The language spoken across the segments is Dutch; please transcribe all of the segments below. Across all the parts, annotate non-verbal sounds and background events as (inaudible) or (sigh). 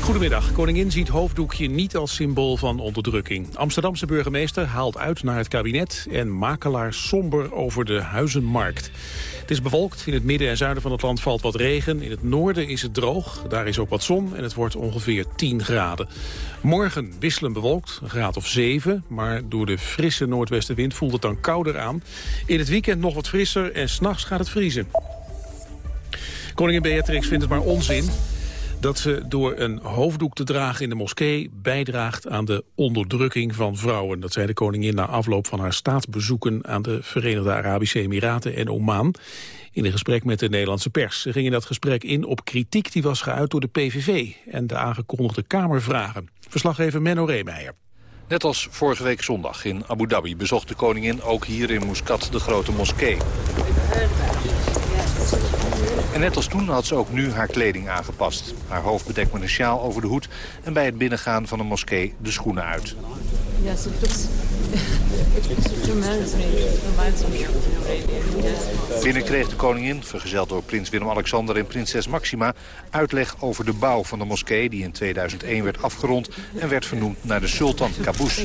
Goedemiddag. Koningin ziet hoofddoekje niet als symbool van onderdrukking. Amsterdamse burgemeester haalt uit naar het kabinet... en makelaar somber over de huizenmarkt. Het is bewolkt. In het midden en zuiden van het land valt wat regen. In het noorden is het droog. Daar is ook wat zon en het wordt ongeveer 10 graden. Morgen wisselen bewolkt, een graad of 7. Maar door de frisse noordwestenwind voelt het dan kouder aan. In het weekend nog wat frisser en s'nachts gaat het vriezen. Koningin Beatrix vindt het maar onzin dat ze door een hoofddoek te dragen in de moskee bijdraagt aan de onderdrukking van vrouwen. Dat zei de koningin na afloop van haar staatsbezoeken aan de Verenigde Arabische Emiraten en Oman in een gesprek met de Nederlandse pers. Ze ging in dat gesprek in op kritiek die was geuit door de PVV en de aangekondigde Kamervragen. Verslaggever Menno Reemeijer. Net als vorige week zondag in Abu Dhabi bezocht de koningin ook hier in Muscat de grote moskee. En net als toen had ze ook nu haar kleding aangepast. Haar hoofd bedekt met een sjaal over de hoed en bij het binnengaan van de moskee de schoenen uit. Yes, it looks, it looks Binnen kreeg de koningin, vergezeld door prins Willem-Alexander en prinses Maxima... uitleg over de bouw van de moskee die in 2001 werd afgerond... en werd vernoemd naar de sultan Qaboos. (laughs)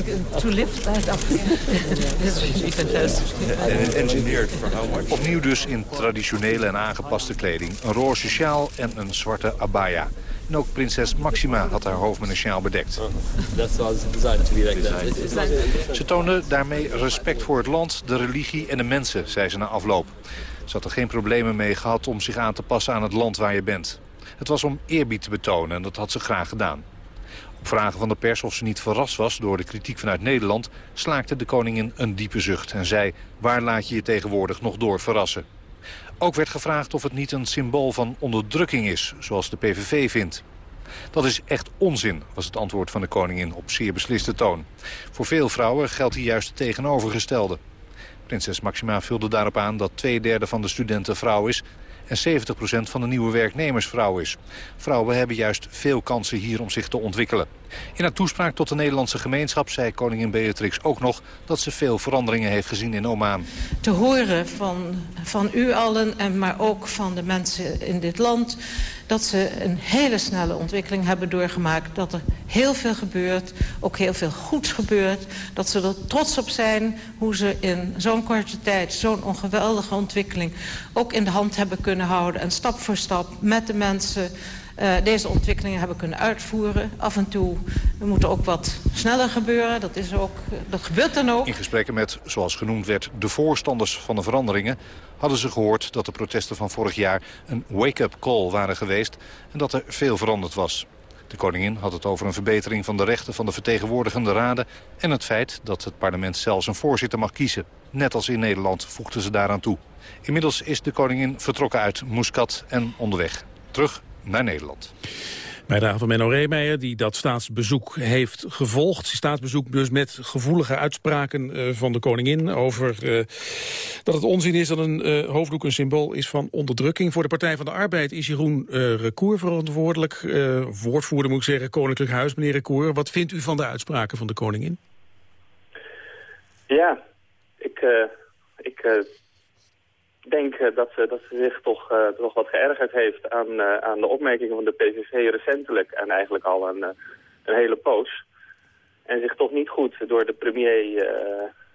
Opnieuw dus in traditionele en aangepaste kleding. Een roze sjaal en een zwarte abaya. En ook prinses Maxima had haar hoofd met een sjaal bedekt. Ze toonde daarmee respect voor het land, de religie en de mensen, zei ze na afloop. Ze had er geen problemen mee gehad om zich aan te passen aan het land waar je bent. Het was om eerbied te betonen en dat had ze graag gedaan. Op vragen van de pers of ze niet verrast was door de kritiek vanuit Nederland... slaakte de koningin een diepe zucht en zei... waar laat je je tegenwoordig nog door verrassen? Ook werd gevraagd of het niet een symbool van onderdrukking is, zoals de PVV vindt. Dat is echt onzin, was het antwoord van de koningin op zeer besliste toon. Voor veel vrouwen geldt hier juist het tegenovergestelde. Prinses Maxima vulde daarop aan dat twee derde van de studenten vrouw is en 70% van de nieuwe werknemers vrouw is. Vrouwen hebben juist veel kansen hier om zich te ontwikkelen. In haar toespraak tot de Nederlandse gemeenschap zei koningin Beatrix ook nog... dat ze veel veranderingen heeft gezien in Oman. Te horen van, van u allen, en maar ook van de mensen in dit land... dat ze een hele snelle ontwikkeling hebben doorgemaakt. Dat er heel veel gebeurt, ook heel veel goeds gebeurt. Dat ze er trots op zijn hoe ze in zo'n korte tijd... zo'n ongeweldige ontwikkeling ook in de hand hebben kunnen houden... en stap voor stap met de mensen deze ontwikkelingen hebben kunnen uitvoeren. Af en toe moet er ook wat sneller gebeuren. Dat, is ook, dat gebeurt dan ook. In gesprekken met, zoals genoemd werd, de voorstanders van de veranderingen... hadden ze gehoord dat de protesten van vorig jaar een wake-up call waren geweest... en dat er veel veranderd was. De koningin had het over een verbetering van de rechten van de vertegenwoordigende raden... en het feit dat het parlement zelfs een voorzitter mag kiezen. Net als in Nederland voegden ze daaraan toe. Inmiddels is de koningin vertrokken uit Muscat en onderweg. Terug naar Nederland. Bijdrage van Menno Reemeijer, die dat staatsbezoek heeft gevolgd. Staatsbezoek dus met gevoelige uitspraken uh, van de koningin... over uh, dat het onzin is dat een uh, hoofddoek een symbool is van onderdrukking. Voor de Partij van de Arbeid is Jeroen Recour verantwoordelijk. woordvoerder moet ik zeggen, Koninklijk Huis, meneer Recour. Wat vindt u van de uitspraken van de koningin? Ja, ik, ik denk eh, dat, ze, dat ze zich toch, uh, toch wat geërgerd heeft aan, uh, aan de opmerkingen van de PVV recentelijk. En eigenlijk al een, een hele poos. En zich toch niet goed door de premier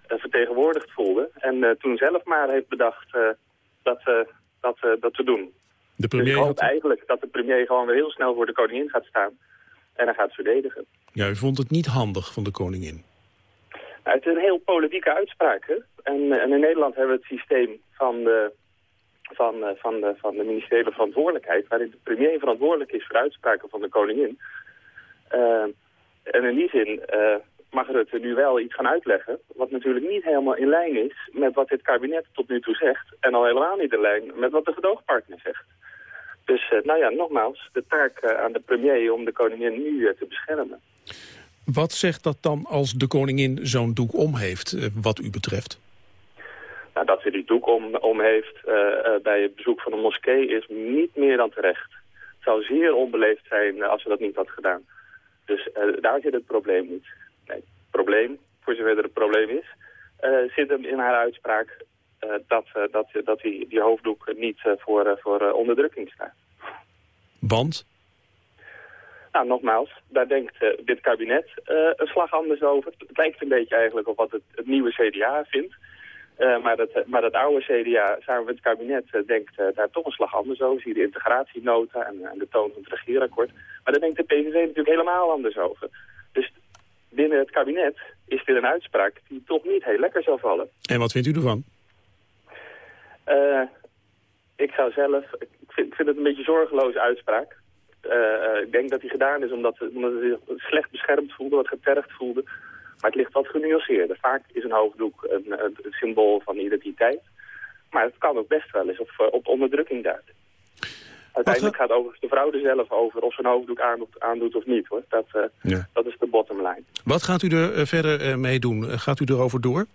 vertegenwoordigd voelde. En toen zelf maar heeft bedacht dat, dat, dat te doen. De premier dus ik hoop eigenlijk dat de premier gewoon weer heel snel voor de koningin gaat staan. En hij gaat verdedigen. Ja, u vond het niet handig van de koningin? Nou, het is een heel politieke uitspraak. Hè? En, en, in Nederland hebben we het systeem van de, van, eh, van, de, van de ministeriële verantwoordelijkheid... waarin de premier verantwoordelijk is voor uitspraken van de koningin. Uh, en in die zin uh, mag Rutte nu wel iets gaan uitleggen... wat natuurlijk niet helemaal in lijn is met wat dit kabinet tot nu toe zegt... en al helemaal niet in lijn met wat de gedoogpartner zegt. Dus nou ja, nogmaals, de taak aan de premier om de koningin nu te beschermen. Wat zegt dat dan als de koningin zo'n doek om heeft, wat u betreft? Nou, dat ze die doek om, om heeft uh, uh, bij het bezoek van de moskee is niet meer dan terecht. Het zou zeer onbeleefd zijn als ze dat niet had gedaan. Dus uh, daar zit het probleem niet. Nee, het probleem, voor zover er een probleem is, zit hem in haar uitspraak dat, dat, dat die, die hoofddoek niet voor, voor onderdrukking staat. Want? Nou, nogmaals, daar denkt dit kabinet een slag anders over. Het lijkt een beetje eigenlijk op wat het, het nieuwe CDA vindt. Maar, dat, maar dat oude CDA samen met het kabinet denkt daar toch een slag anders over. Zie je de integratienota en, en de toon van het regeerakkoord. Maar daar denkt de PVV natuurlijk helemaal anders over. Dus binnen het kabinet is dit een uitspraak die toch niet heel lekker zal vallen. En wat vindt u ervan? Ik zou zelf, ik vind, ik vind, het een beetje een zorgeloze uitspraak. Ik denk dat die gedaan is omdat, omdat het zich slecht beschermd voelde, wat getergd voelde. Maar het ligt wat genuanceerder. Vaak is een hoofddoek een, een, symbool van identiteit. Maar het kan ook best wel eens op, op onderdrukking duiden. Uiteindelijk gaat overigens de vrouw er zelf over of ze een hoofddoek aandoet, of niet. hoor. Dat, uh, dat is de bottom line. Wat gaat u er uh, verder uh, mee doen? Gaat u erover door?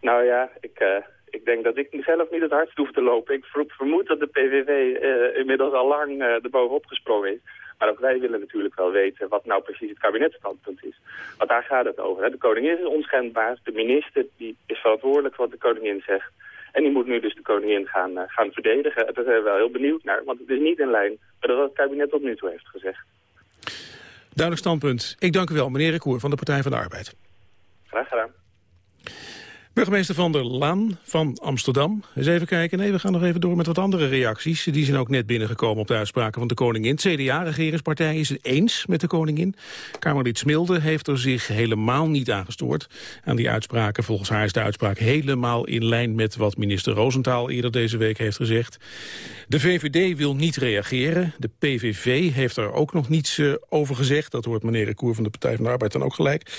Nou ja, ik, ik denk dat ik zelf niet het hardst hoef te lopen. Ik vermoed dat de PVV inmiddels al lang er bovenop gesprongen is. Maar ook wij willen natuurlijk wel weten wat nou precies het kabinetstandpunt is. Want daar gaat het over. Hè. De koningin is onschendbaar. De minister die is verantwoordelijk voor wat de koningin zegt. En die moet nu dus de koningin gaan, uh, gaan verdedigen. Daar zijn we wel heel benieuwd naar, want het is niet in lijn met wat het kabinet tot nu toe heeft gezegd. Duidelijk standpunt. Ik dank u wel, meneer Recour van de Partij van de Arbeid. Graag gedaan. Burgemeester Van der Laan van Amsterdam. Eens even kijken. Nee, we gaan nog even door met wat andere reacties. Die zijn ook net binnengekomen op de uitspraken van de koningin. Het CDA-regeringspartij is het eens met de koningin. Kamerlid Smilde heeft er zich helemaal niet aangestoord aan die uitspraken. Volgens haar is de uitspraak helemaal in lijn met wat minister Roosentaal eerder deze week heeft gezegd. De VVD wil niet reageren. De PVV heeft er ook nog niets uh, over gezegd. Dat hoort meneer Recour van de Partij van de Arbeid dan ook gelijk.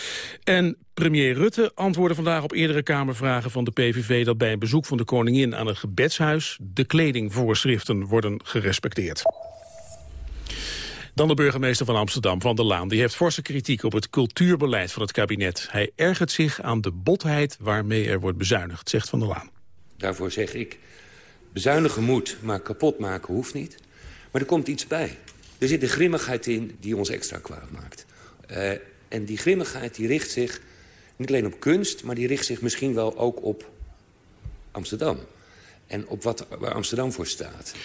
En Premier Rutte antwoordde vandaag op eerdere Kamervragen van de PVV... dat bij een bezoek van de koningin aan het gebedshuis... de kledingvoorschriften worden gerespecteerd. Dan de burgemeester van Amsterdam, Van der Laan. Die heeft forse kritiek op het cultuurbeleid van het kabinet. Hij ergert zich aan de botheid waarmee er wordt bezuinigd, zegt Van der Laan. Daarvoor zeg ik, bezuinigen moet, maar kapot maken hoeft niet. Maar er komt iets bij. Er zit een grimmigheid in die ons extra kwaad maakt. Uh, en die grimmigheid die richt zich niet alleen op kunst, maar die richt zich misschien wel ook op Amsterdam. En op wat, waar Amsterdam voor staat.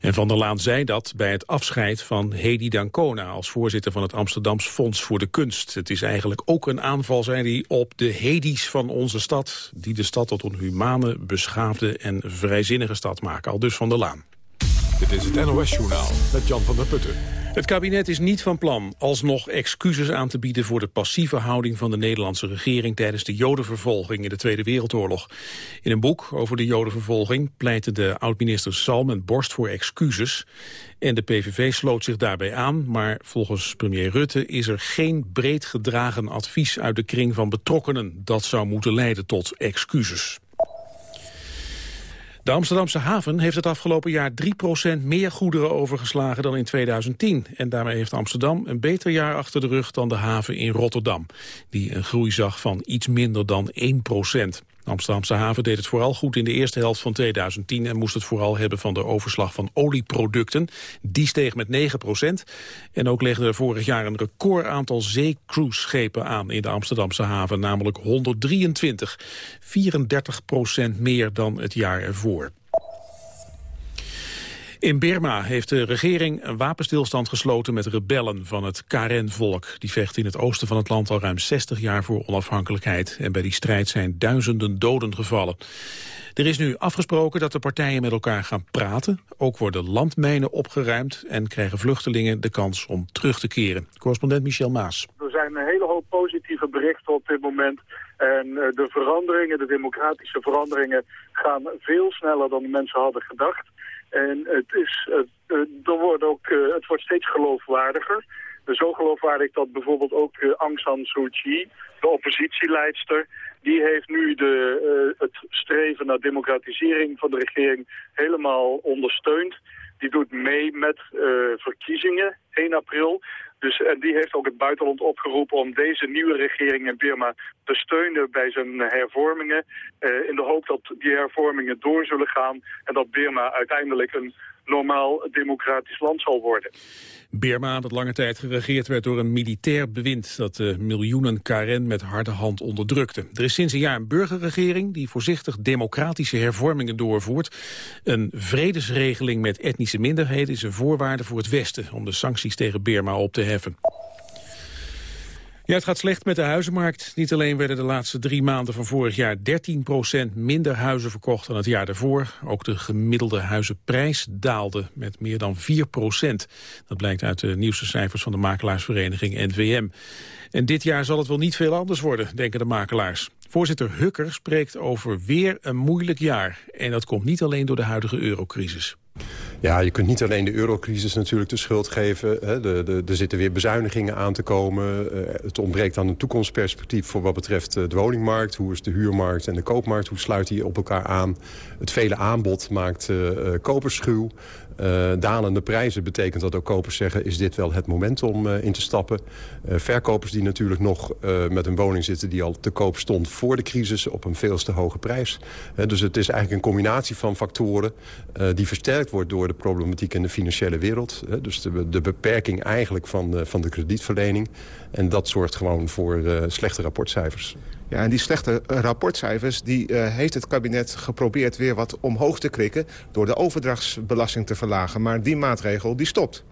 En Van der Laan zei dat bij het afscheid van Hedy Dancona... als voorzitter van het Amsterdams Fonds voor de Kunst. Het is eigenlijk ook een aanval, zei hij, op de Hedys van onze stad... die de stad tot een humane, beschaafde en vrijzinnige stad maken. Al dus Van der Laan. Dit is het NOS-journaal met Jan van der Putten. Het kabinet is niet van plan alsnog excuses aan te bieden... voor de passieve houding van de Nederlandse regering... tijdens de jodenvervolging in de Tweede Wereldoorlog. In een boek over de jodenvervolging pleiten de oud-minister Salm en Borst voor excuses. En de PVV sloot zich daarbij aan, maar volgens premier Rutte... is er geen breed gedragen advies uit de kring van betrokkenen... dat zou moeten leiden tot excuses. De Amsterdamse haven heeft het afgelopen jaar 3% meer goederen overgeslagen dan in 2010. En daarmee heeft Amsterdam een beter jaar achter de rug dan de haven in Rotterdam. Die een groei zag van iets minder dan 1%. De Amsterdamse haven deed het vooral goed in de eerste helft van 2010... en moest het vooral hebben van de overslag van olieproducten. Die steeg met 9 procent. En ook legde er vorig jaar een record aantal zeecruiseschepen aan... in de Amsterdamse haven, namelijk 123. 34 procent meer dan het jaar ervoor. In Birma heeft de regering een wapenstilstand gesloten met rebellen van het Karen-volk. Die vechten in het oosten van het land al ruim 60 jaar voor onafhankelijkheid. En bij die strijd zijn duizenden doden gevallen. Er is nu afgesproken dat de partijen met elkaar gaan praten. Ook worden landmijnen opgeruimd en krijgen vluchtelingen de kans om terug te keren. Correspondent Michel Maas. Er zijn een hele hoop positieve berichten op dit moment. En eh, de veranderingen, de democratische veranderingen, gaan veel sneller dan de mensen hadden gedacht. En het, is, er wordt ook, eh, het wordt steeds geloofwaardiger. Zo geloofwaardig dat bijvoorbeeld ook uh, Aung San Suu Kyi, de oppositieleidster, die heeft nu de, uh, het streven naar democratisering van de regering helemaal ondersteund. Die doet mee met uh, verkiezingen 1 april. Dus, en die heeft ook het buitenland opgeroepen om deze nieuwe regering in Birma te steunen bij zijn hervormingen. in de hoop dat die hervormingen door zullen gaan en dat Birma uiteindelijk een normaal democratisch land zal worden. Birma, dat lange tijd geregeerd werd door een militair bewind... dat de miljoenen Karen met harde hand onderdrukte. Er is sinds een jaar een burgerregering die voorzichtig democratische hervormingen doorvoert. Een vredesregeling met etnische minderheden is een voorwaarde voor het Westen... om de sancties tegen Birma op te heffen. Ja, het gaat slecht met de huizenmarkt. Niet alleen werden de laatste drie maanden van vorig jaar 13% minder huizen verkocht dan het jaar daarvoor. Ook de gemiddelde huizenprijs daalde met meer dan 4% Dat blijkt uit de nieuwste cijfers van de makelaarsvereniging NVM. En dit jaar zal het wel niet veel anders worden, denken de makelaars. Voorzitter Hukker spreekt over weer een moeilijk jaar. En dat komt niet alleen door de huidige eurocrisis. Ja, je kunt niet alleen de eurocrisis natuurlijk de schuld geven. Hè. De, de, er zitten weer bezuinigingen aan te komen. Uh, het ontbreekt aan een toekomstperspectief voor wat betreft uh, de woningmarkt. Hoe is de huurmarkt en de koopmarkt? Hoe sluit die op elkaar aan? Het vele aanbod maakt uh, kopers schuw. Uh, dalende prijzen betekent dat ook kopers zeggen... is dit wel het moment om uh, in te stappen. Uh, verkopers die natuurlijk nog met een woning zitten... die al te koop stond voor de crisis op een veel te hoge prijs. dus het is eigenlijk een combinatie van factoren... die versterkt wordt door de problematiek in de financiële wereld. dus de, de, beperking eigenlijk van van de kredietverlening. En dat zorgt gewoon voor slechte rapportcijfers. Ja, en die slechte eh, rapportcijfers die, uh, heeft het kabinet geprobeerd weer wat omhoog te krikken... door de overdrachtsbelasting te verlagen. Maar die maatregel die stopt.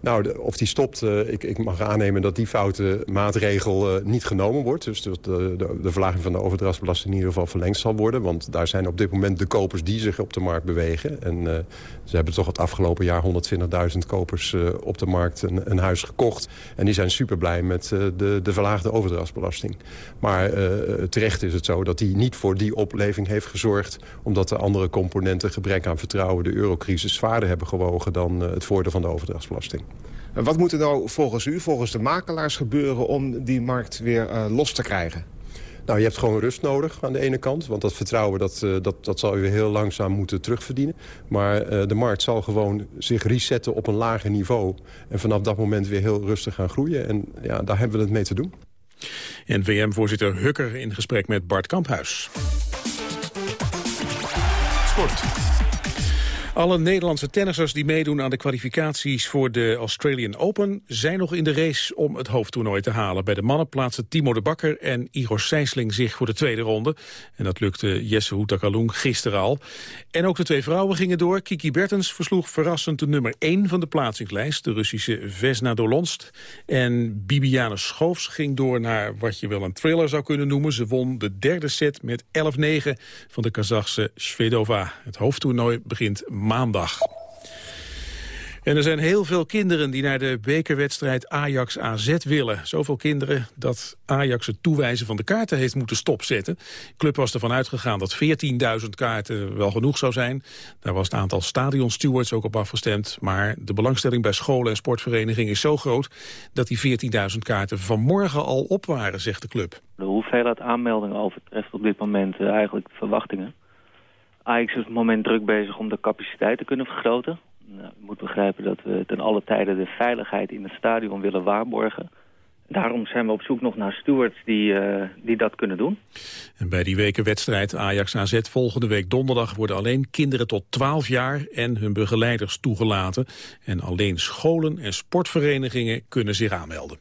Nou, of die stopt, uh, ik, ik, mag aannemen dat die foute maatregel uh, niet genomen wordt. Dus dat de, de, verlaging van de overdrachtsbelasting in ieder geval verlengd zal worden. Want daar zijn op dit moment de kopers die zich op de markt bewegen. En uh, ze hebben toch het afgelopen jaar 120.000 kopers op de markt een, een, huis gekocht. En die zijn super blij met de, de verlaagde overdrachtsbelasting. Maar terecht is het zo dat die niet voor die opleving heeft gezorgd. Omdat de andere componenten, gebrek aan vertrouwen, de eurocrisis zwaarder hebben gewogen dan het voordeel van de overdrachtsbelasting. Wat moet er nou volgens u, volgens de makelaars gebeuren... om die markt weer uh, los te krijgen? Nou, je hebt gewoon rust nodig aan de ene kant. Want dat vertrouwen dat, uh, dat, dat zal je weer heel langzaam moeten terugverdienen. Maar uh, de markt zal gewoon zich resetten op een lager niveau. En vanaf dat moment weer heel rustig gaan groeien. En ja, daar hebben we het mee te doen. NVM-voorzitter Hukker in gesprek met Bart Kamphuis. Sport. Alle Nederlandse tennissers die meedoen aan de kwalificaties voor de Australian Open zijn nog in de race om het hoofdtoernooi te halen. Bij de mannen plaatsen Timo de Bakker en Igor Sijsling zich voor de tweede ronde. En dat lukte Jesse Houtakalung gisteren al. En ook de twee vrouwen gingen door. Kiki Bertens versloeg verrassend de nummer 1 van de plaatsingslijst, de Russische Vesna Dolonst. En Bibiane Schoofs ging door naar wat je wel een thriller zou kunnen noemen. Ze won de derde set met 11-9 van de Kazachse Svedova. Het hoofdtoernooi begint. En er zijn heel veel kinderen die naar de bekerwedstrijd Ajax-AZ willen. Zoveel kinderen dat Ajax het toewijzen van de kaarten heeft moeten stopzetten. De club was ervan uitgegaan dat 14.000 kaarten wel genoeg zou zijn. Daar was het aantal stadionstewards ook op afgestemd. Maar de belangstelling bij scholen en sportverenigingen is zo groot... dat die 14.000 kaarten vanmorgen al op waren, zegt de club. De hoeveelheid aanmeldingen overtreft op dit moment eh, eigenlijk de verwachtingen. Ajax is op het moment druk bezig om de capaciteit te kunnen vergroten. Nou, je moet begrijpen dat we ten alle tijden de veiligheid in het stadion willen waarborgen. Daarom zijn we op zoek nog naar stewards die, uh, die dat kunnen doen. En bij die wekenwedstrijd Ajax-AZ volgende week donderdag... worden alleen kinderen tot 12 jaar en hun begeleiders toegelaten. En alleen scholen en sportverenigingen kunnen zich aanmelden.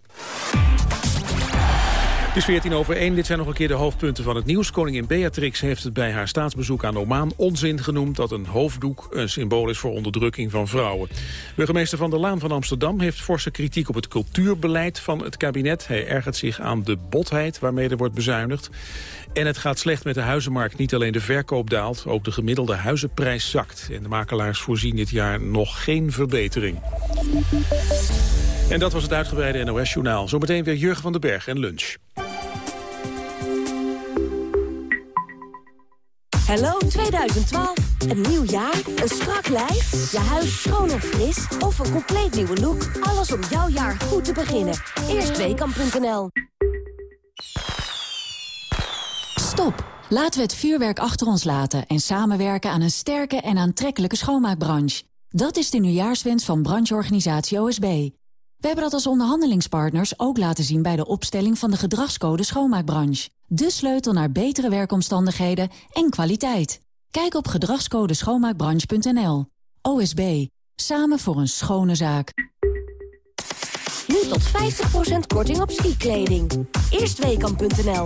Het is 14 over 1. Dit zijn nog een keer de hoofdpunten van het nieuws. Koningin Beatrix heeft het bij haar staatsbezoek aan Oman onzin genoemd... dat een hoofddoek een symbool is voor onderdrukking van vrouwen. Burgemeester Van der Laan van Amsterdam heeft forse kritiek op het cultuurbeleid van het kabinet. Hij ergert zich aan de botheid waarmee er wordt bezuinigd. En het gaat slecht met de huizenmarkt. Niet alleen de verkoop daalt, ook de gemiddelde huizenprijs zakt. En de makelaars voorzien dit jaar nog geen verbetering. En dat was het uitgebreide NOS-journaal. Zometeen weer Jurgen van den Berg en lunch. Hallo 2012. Een nieuw jaar, een strak lijf, je huis schoon en fris... of een compleet nieuwe look. Alles om jouw jaar goed te beginnen. Eerstweekam.nl Stop. Laten we het vuurwerk achter ons laten... en samenwerken aan een sterke en aantrekkelijke schoonmaakbranche. Dat is de nieuwjaarswens van brancheorganisatie OSB. We hebben dat als onderhandelingspartners ook laten zien bij de opstelling van de gedragscode schoonmaakbranche. De sleutel naar betere werkomstandigheden en kwaliteit. Kijk op gedragscodeschoonmaakbranche.nl. OSB. Samen voor een schone zaak. Nu tot 50% korting op skikleding. Eerstweekam.nl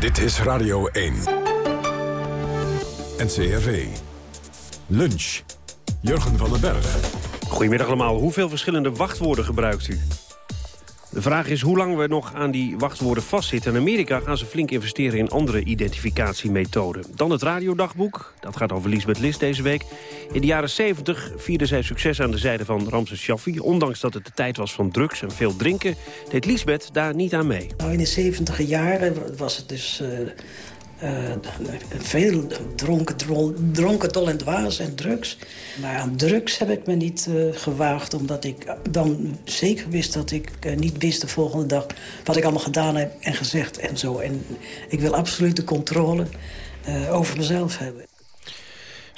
Dit is Radio 1. NCRV. Lunch. Jurgen van den Berg. Goedemiddag allemaal. Hoeveel verschillende wachtwoorden gebruikt u? De vraag is hoe lang we nog aan die wachtwoorden vastzitten. In Amerika gaan ze flink investeren in andere identificatiemethoden. Dan het radiodagboek. Dat gaat over Lisbeth List deze week. In de jaren 70 vierde zij succes aan de zijde van Ramses Shaffi. Ondanks dat het de tijd was van drugs en veel drinken... deed Lisbeth daar niet aan mee. Nou, in de 70 jaren was het dus... Uh... Uh, veel dronken, dronken, dol en dwaas en drugs. Maar aan drugs heb ik me niet uh, gewaagd... omdat ik dan zeker wist dat ik uh, niet wist de volgende dag... wat ik allemaal gedaan heb en gezegd en zo. En ik wil absoluut de controle over mezelf hebben.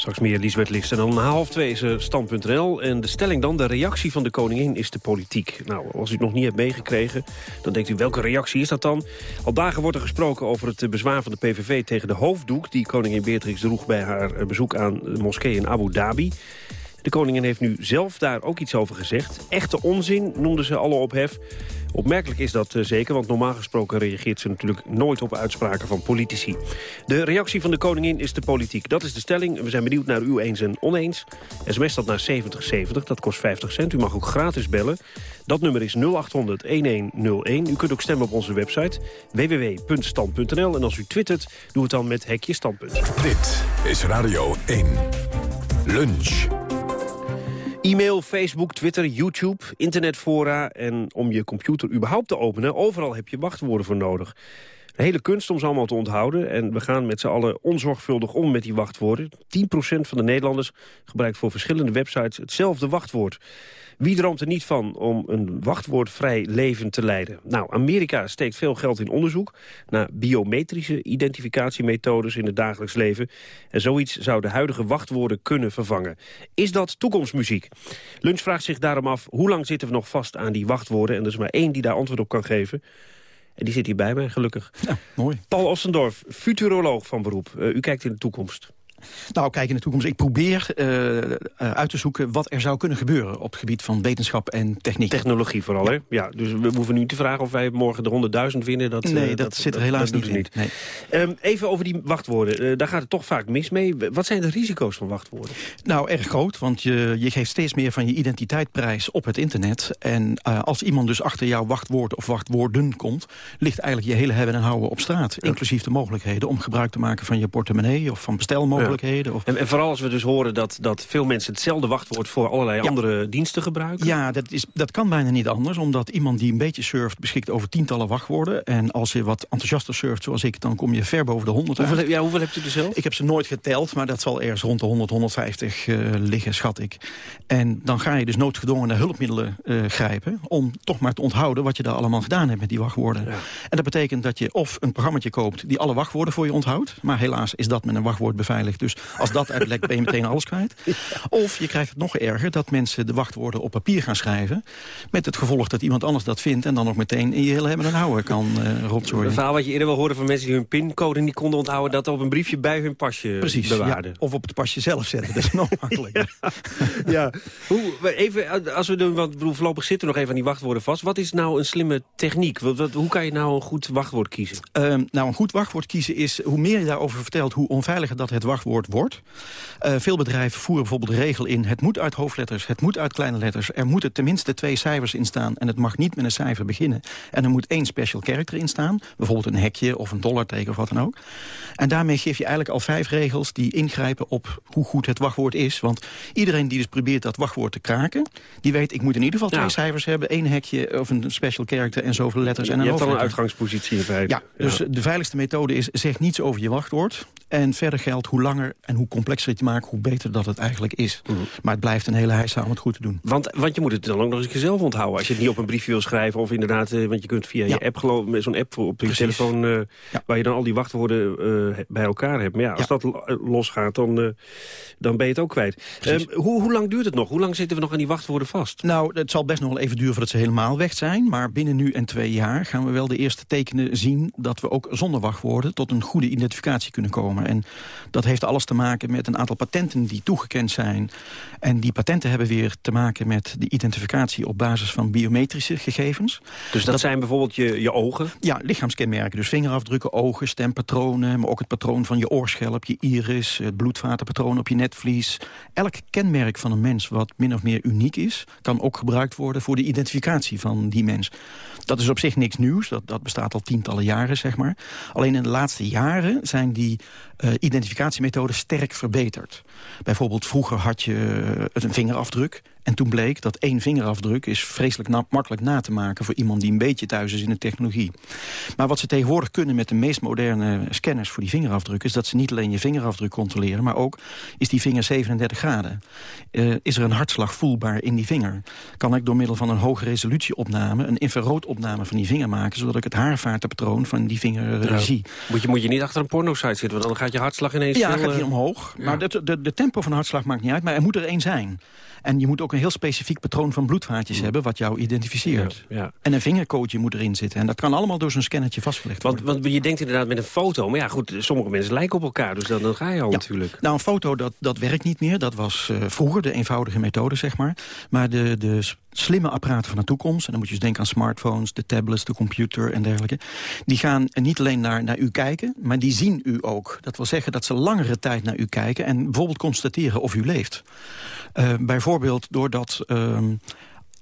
Straks meer Lisbeth List. En dan half twee is stand.nl. En de stelling dan, de reactie van de koningin is de politiek. Nou, als u het nog niet hebt meegekregen, dan denkt u welke reactie is dat dan? Al dagen wordt er gesproken over het bezwaar van de PVV tegen de hoofddoek... die koningin Beatrix droeg bij haar bezoek aan de moskee in Abu Dhabi. De koningin heeft nu zelf daar ook iets over gezegd. Echte onzin noemden ze alle ophef. Opmerkelijk is dat uh, zeker, want normaal gesproken reageert ze natuurlijk nooit op uitspraken van politici. De reactie van de koningin is de politiek. Dat is de stelling. We zijn benieuwd naar uw eens en oneens. SMS dat naar 7070, dat kost 50 cent. U mag ook gratis bellen. Dat nummer is 0800-1101. U kunt ook stemmen op onze website www.stand.nl. En als u twittert, doe het dan met hekje standpunt. Dit is Radio 1. Lunch. E-mail, Facebook, Twitter, YouTube, internetfora... en om je computer überhaupt te openen, overal heb je wachtwoorden voor nodig. Een hele kunst om ze allemaal te onthouden. En we gaan met z'n allen onzorgvuldig om met die wachtwoorden. 10% van de Nederlanders gebruikt voor verschillende websites hetzelfde wachtwoord. Wie droomt er niet van om een wachtwoordvrij leven te leiden? Nou, Amerika steekt veel geld in onderzoek... naar biometrische identificatiemethodes in het dagelijks leven. En zoiets zou de huidige wachtwoorden kunnen vervangen. Is dat toekomstmuziek? Lunch vraagt zich daarom af, hoe lang zitten we nog vast aan die wachtwoorden? En er is maar één die daar antwoord op kan geven. En die zit hier bij mij, gelukkig. Ja, mooi. Paul Ossendorf, futuroloog van beroep. Uh, u kijkt in de toekomst. Nou, kijk in de toekomst. Ik probeer uh, uh, uit te zoeken wat er zou kunnen gebeuren... op het gebied van wetenschap en techniek. Technologie vooral, ja. hè? Ja, dus we hoeven nu niet te vragen of wij morgen de 100.000 winnen. Dat, nee, dat, dat, zit er helaas dat, niet in. Niet. Nee. Um, even over die wachtwoorden. daar gaat het toch vaak mis mee. Wat zijn de risico's van wachtwoorden? Nou, erg groot, want je, je geeft steeds meer van je identiteit prijs op het internet. En als iemand dus achter jouw wachtwoord of wachtwoorden komt... ligt eigenlijk je hele hebben en houden op straat. Ja. Inclusief de mogelijkheden om gebruik te maken van je portemonnee... of van bestelmogelijkheden. Ja. Of... En, en, vooral als we dus horen dat, dat veel mensen hetzelfde wachtwoord... voor allerlei ja. andere diensten gebruiken? Ja, dat, is, dat kan bijna niet anders. Omdat iemand die een beetje surft beschikt over tientallen wachtwoorden. En als je wat enthousiaster surft zoals ik... dan kom je ver boven de 100 hoeveel, Ja, hoeveel hebt u er zelf? Ik heb ze nooit geteld, maar dat zal ergens rond de 100, 150 uh, liggen, schat ik. En dan ga je dus noodgedwongen naar hulpmiddelen uh, grijpen... om toch maar te onthouden wat je daar allemaal gedaan hebt met die wachtwoorden. Ja. En dat betekent dat je of een programma koopt... die alle wachtwoorden voor je onthoudt. Maar helaas is dat met een wachtwoord beveiligd. Dus als dat uitlekt ben je meteen alles kwijt. Of je krijgt het nog erger dat mensen de wachtwoorden op papier gaan schrijven... met het gevolg dat iemand anders dat vindt... en dan nog meteen in je hele hebben en houden kan uh, rotzooien. Een verhaal wat je eerder wel hoorde van mensen die hun pincode niet konden onthouden... dat op een briefje bij hun pasje Precies, bewaarden. Ja, of op het pasje zelf zetten, dat is nog makkelijker. (laughs) ja. ja. Hoe, even, als we doen, want voorlopig zitten we nog even aan die wachtwoorden vast. Wat is nou een slimme techniek? Wat, hoe kan je nou een goed wachtwoord kiezen? Uh, nou, een goed wachtwoord kiezen is, hoe meer je daarover vertelt... hoe onveiliger dat het wachtwoord wachtwoord wordt. Uh, veel bedrijven voeren bijvoorbeeld de regel in... het moet uit hoofdletters, het moet uit kleine letters. Er moeten tenminste twee cijfers in staan... en het mag niet met een cijfer beginnen. En er moet één special character in staan. Bijvoorbeeld een hekje of een dollarteken of wat dan ook. En daarmee geef je eigenlijk al vijf regels... die ingrijpen op hoe goed het wachtwoord is. Want iedereen die dus probeert dat wachtwoord te kraken... die weet, ik moet in ieder geval twee cijfers hebben... één hekje of een special character en zoveel letters en Je hebt al een uitgangspositie in feite. Ja, dus de veiligste methode is, zeg niets over je wachtwoord. En verder geldt, hoe langer en hoe complexer je het maakt... hoe beter dat het eigenlijk is. Mhm. Maar het blijft een hele heisa om het goed te doen. Want, want je moet het dan ook nog eens zelf onthouden. Als je het niet op een briefje wil schrijven of inderdaad... Eh, want je kunt via je app, geloof met zo'n app op je telefoon... Uh, waar je dan al die wachtwoorden uh, bij elkaar hebt. Maar ja, als dat losgaat, dan, dan ben je het ook kwijt. Um, hoe, hoe lang duurt het nog? Hoe lang zitten we nog aan die wachtwoorden vast? Nou, het zal best nog wel even duren voordat ze helemaal weg zijn. Maar binnen nu en twee jaar gaan we wel de eerste tekenen zien... dat we ook zonder wachtwoorden tot een goede identificatie kunnen komen. En dat heeft alles te maken met een aantal patenten die toegekend zijn. En die patenten hebben weer te maken met de identificatie op basis van biometrische gegevens. Dus dat, zijn bijvoorbeeld je, je ogen? Ja, lichaamskenmerken. Dus vingerafdrukken, ogen, stempatronen... maar ook het patroon van je oorschelp, je iris... het bloedvatenpatroon op je netvlies. Elk kenmerk van een mens wat min of meer uniek is... kan ook gebruikt worden voor de identificatie van die mens. Dat is op zich niks nieuws, dat, dat bestaat al tientallen jaren, zeg maar. Alleen in de laatste jaren zijn die uh, sterk verbeterd. Bijvoorbeeld vroeger had je een vingerafdruk. En toen bleek dat één vingerafdruk is vreselijk makkelijk na te maken... voor iemand die een beetje thuis is in de technologie. Maar wat ze tegenwoordig kunnen met de meest moderne scanners voor die vingerafdruk... is dat ze niet alleen je vingerafdruk controleren... maar ook is die vinger 37 graden. Uh, is er een hartslag voelbaar in die vinger? Kan ik door middel van een hoge resolutieopname... een infraroodopname van die vinger maken... zodat ik het haarvaartenpatroon van die vinger uh, zie? Moet je, moet je niet achter een porno-site zitten... want dan gaat je hartslag ineens... Ja, gaat hij omhoog. Maar de, de, de tempo van de hartslag maakt niet uit, maar er moet er één zijn. En je moet ook een heel specifiek patroon van bloedvaatjes mm. hebben... wat jou identificeert. Ja, En een vingercodeje moet erin zitten. En dat kan allemaal door zo'n scannertje vastgelegd worden. Want, want je denkt inderdaad met een foto... maar ja, goed, sommige mensen lijken op elkaar, dus dan, dan ga je al natuurlijk. Nou, een foto, dat, dat werkt niet meer. Dat was uh, vroeger de eenvoudige methode, zeg maar. Maar de, de slimme apparaten van de toekomst... en dan moet je dus denken aan smartphones, de tablets, de computer en dergelijke... die gaan niet alleen naar, naar u kijken, maar die zien u ook. Dat wil zeggen dat ze langere tijd naar u kijken... en bijvoorbeeld constateren of u leeft. Uh, bijvoorbeeld doordat...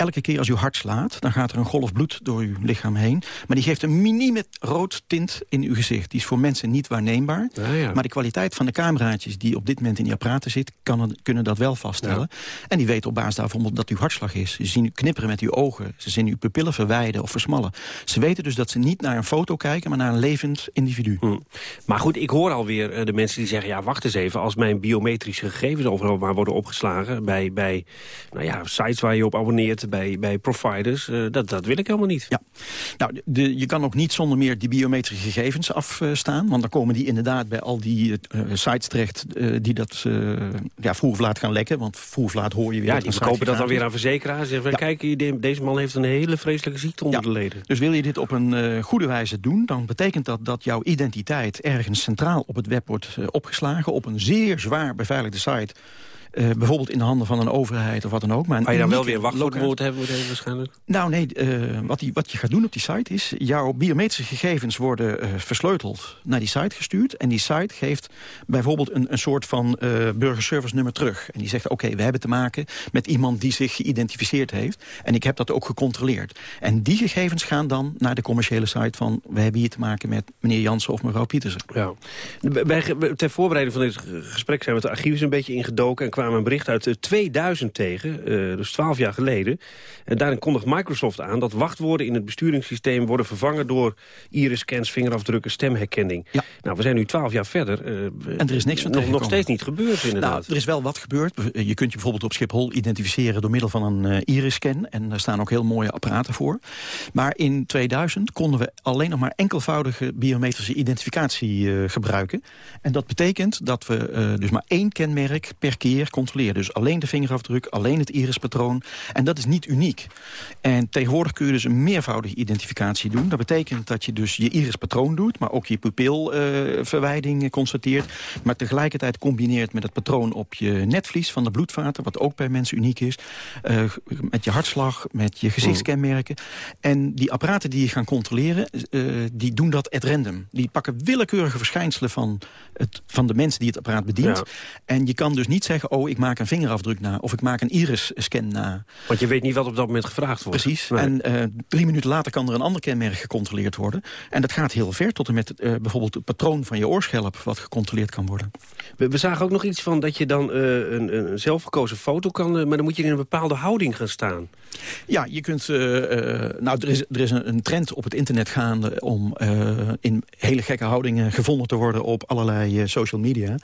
Elke keer als uw hart slaat, dan gaat er een golf bloed door uw lichaam heen. Maar die geeft een minime rood tint in uw gezicht. Die is voor mensen niet waarneembaar. Maar de kwaliteit van de cameraatjes die op dit moment in die apparaten zitten... Kan, kunnen dat wel vaststellen. En die weten op basis daarvan dat uw hartslag is. Ze zien u knipperen met uw ogen. Ze zien uw pupillen verwijden of versmallen. Ze weten dus dat ze niet naar een foto kijken, maar naar een levend individu. Hm. Maar goed, ik hoor alweer uh, de mensen die zeggen... ja, wacht eens even, als mijn biometrische gegevens overal maar worden opgeslagen... bij, bij nou ja, sites waar je op abonneert bij, bij providers. Uh, dat, dat wil ik helemaal niet. Ja. Nou, de, je kan ook niet zonder meer die biometrische gegevens afstaan. want dan komen die inderdaad bij al die uh, sites terecht... Uh, die dat ja, vroeg of laat gaan lekken. Want vroeg of laat hoor je weer... Ja, die verkopen dat dan weer aan verzekeraars. Zeggen, ja. kijk, deze man heeft een hele vreselijke ziekte onder de leden. Dus wil je dit op een goede wijze doen... dan betekent dat dat jouw identiteit ergens centraal op het web wordt opgeslagen... op een zeer zwaar beveiligde site uh, bijvoorbeeld in de handen van een overheid of wat dan ook. Maar Waar je dan wel weer wachtwoord hebben moet waarschijnlijk? Nou nee, uh, wat, die, wat je gaat doen op die site is... jouw biometrische gegevens worden uh, versleuteld naar die site gestuurd. En die site geeft bijvoorbeeld een, een soort van burgerservice nummer terug. En die zegt, oké, we hebben te maken met iemand die zich geïdentificeerd heeft. En ik heb dat ook gecontroleerd. En die gegevens gaan dan naar de commerciële site van... we hebben hier te maken met meneer Jansen of mevrouw Pietersen. Ja. Wij, ter voorbereiding van dit gesprek zijn we het archief een beetje ingedoken... en kwamen een bericht uit 2000 eh, tegen, uh, dus 12 jaar geleden. En daarin kondigt Microsoft aan dat wachtwoorden in het besturingssysteem... worden vervangen door iris-scans, vingerafdrukken, stemherkenning. Ja. Nou, we zijn nu 12 jaar verder. Uh, en er is niks van nog, nog steeds niet gebeurd, inderdaad. Nou, er is wel wat gebeurd. Je kunt je bijvoorbeeld op Schiphol identificeren door middel van een iris-scan. En daar staan ook heel mooie apparaten voor. Maar in 2000 konden we alleen nog maar enkelvoudige biometrische identificatie gebruiken. En dat betekent dat we dus maar één kenmerk per keer werd controleren. Dus alleen de vingerafdruk, alleen het irispatroon. En dat is niet uniek. En tegenwoordig kun je dus een meervoudige identificatie doen. Dat betekent dat je dus je irispatroon doet... maar ook je pupilverwijding constateert. Maar tegelijkertijd combineert met het patroon op je netvlies van de bloedvaten... wat ook bij mensen uniek is. Uh, met je hartslag, met je gezichtskenmerken. En die apparaten die je gaan controleren, uh, die doen dat at random. Die pakken willekeurige verschijnselen van, het, van de mensen die het apparaat bedient. En je kan dus niet zeggen, oh, ik maak een vingerafdruk na... of ik maak een iris-scan na. Want je weet niet wat op dat moment gevraagd wordt. Precies. En uh, drie minuten later kan er een ander kenmerk gecontroleerd worden. En dat gaat heel ver, tot en met uh, bijvoorbeeld het patroon van je oorschelp... wat gecontroleerd kan worden. We, we zagen ook nog iets van dat je dan uh, een, een zelfgekozen foto kan... maar dan moet je in een bepaalde houding gaan staan. Ja, je kunt... nou, er is, er is een, een, trend op het internet gaande... om in hele gekke houdingen gevonden te worden op allerlei social media.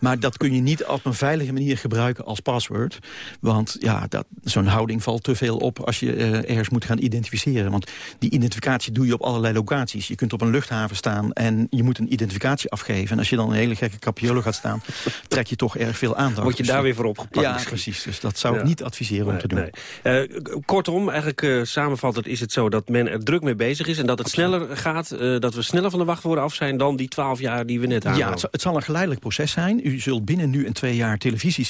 Maar dat kun je niet op een veilige manier gebruiken als password. Want ja, zo'n houding valt te veel op als je uh, ergens moet gaan identificeren. Want die identificatie doe je op allerlei locaties. Je kunt op een luchthaven staan en je moet een identificatie afgeven. En als je dan een hele gekke capiolo gaat staan, (laughs) trek je toch erg veel aandacht. Word je daar weer voor opgepakt? Ja, precies. Dus dat zou ik niet adviseren om te doen. Nee. Uh, kortom, eigenlijk uh, samenvattend is het zo dat men er druk mee bezig is... en dat het sneller gaat, dat we sneller van de wachtwoorden af zijn... dan die twaalf jaar die we net hadden. Ja, het, het zal een geleidelijk proces zijn. U zult binnen nu en twee jaar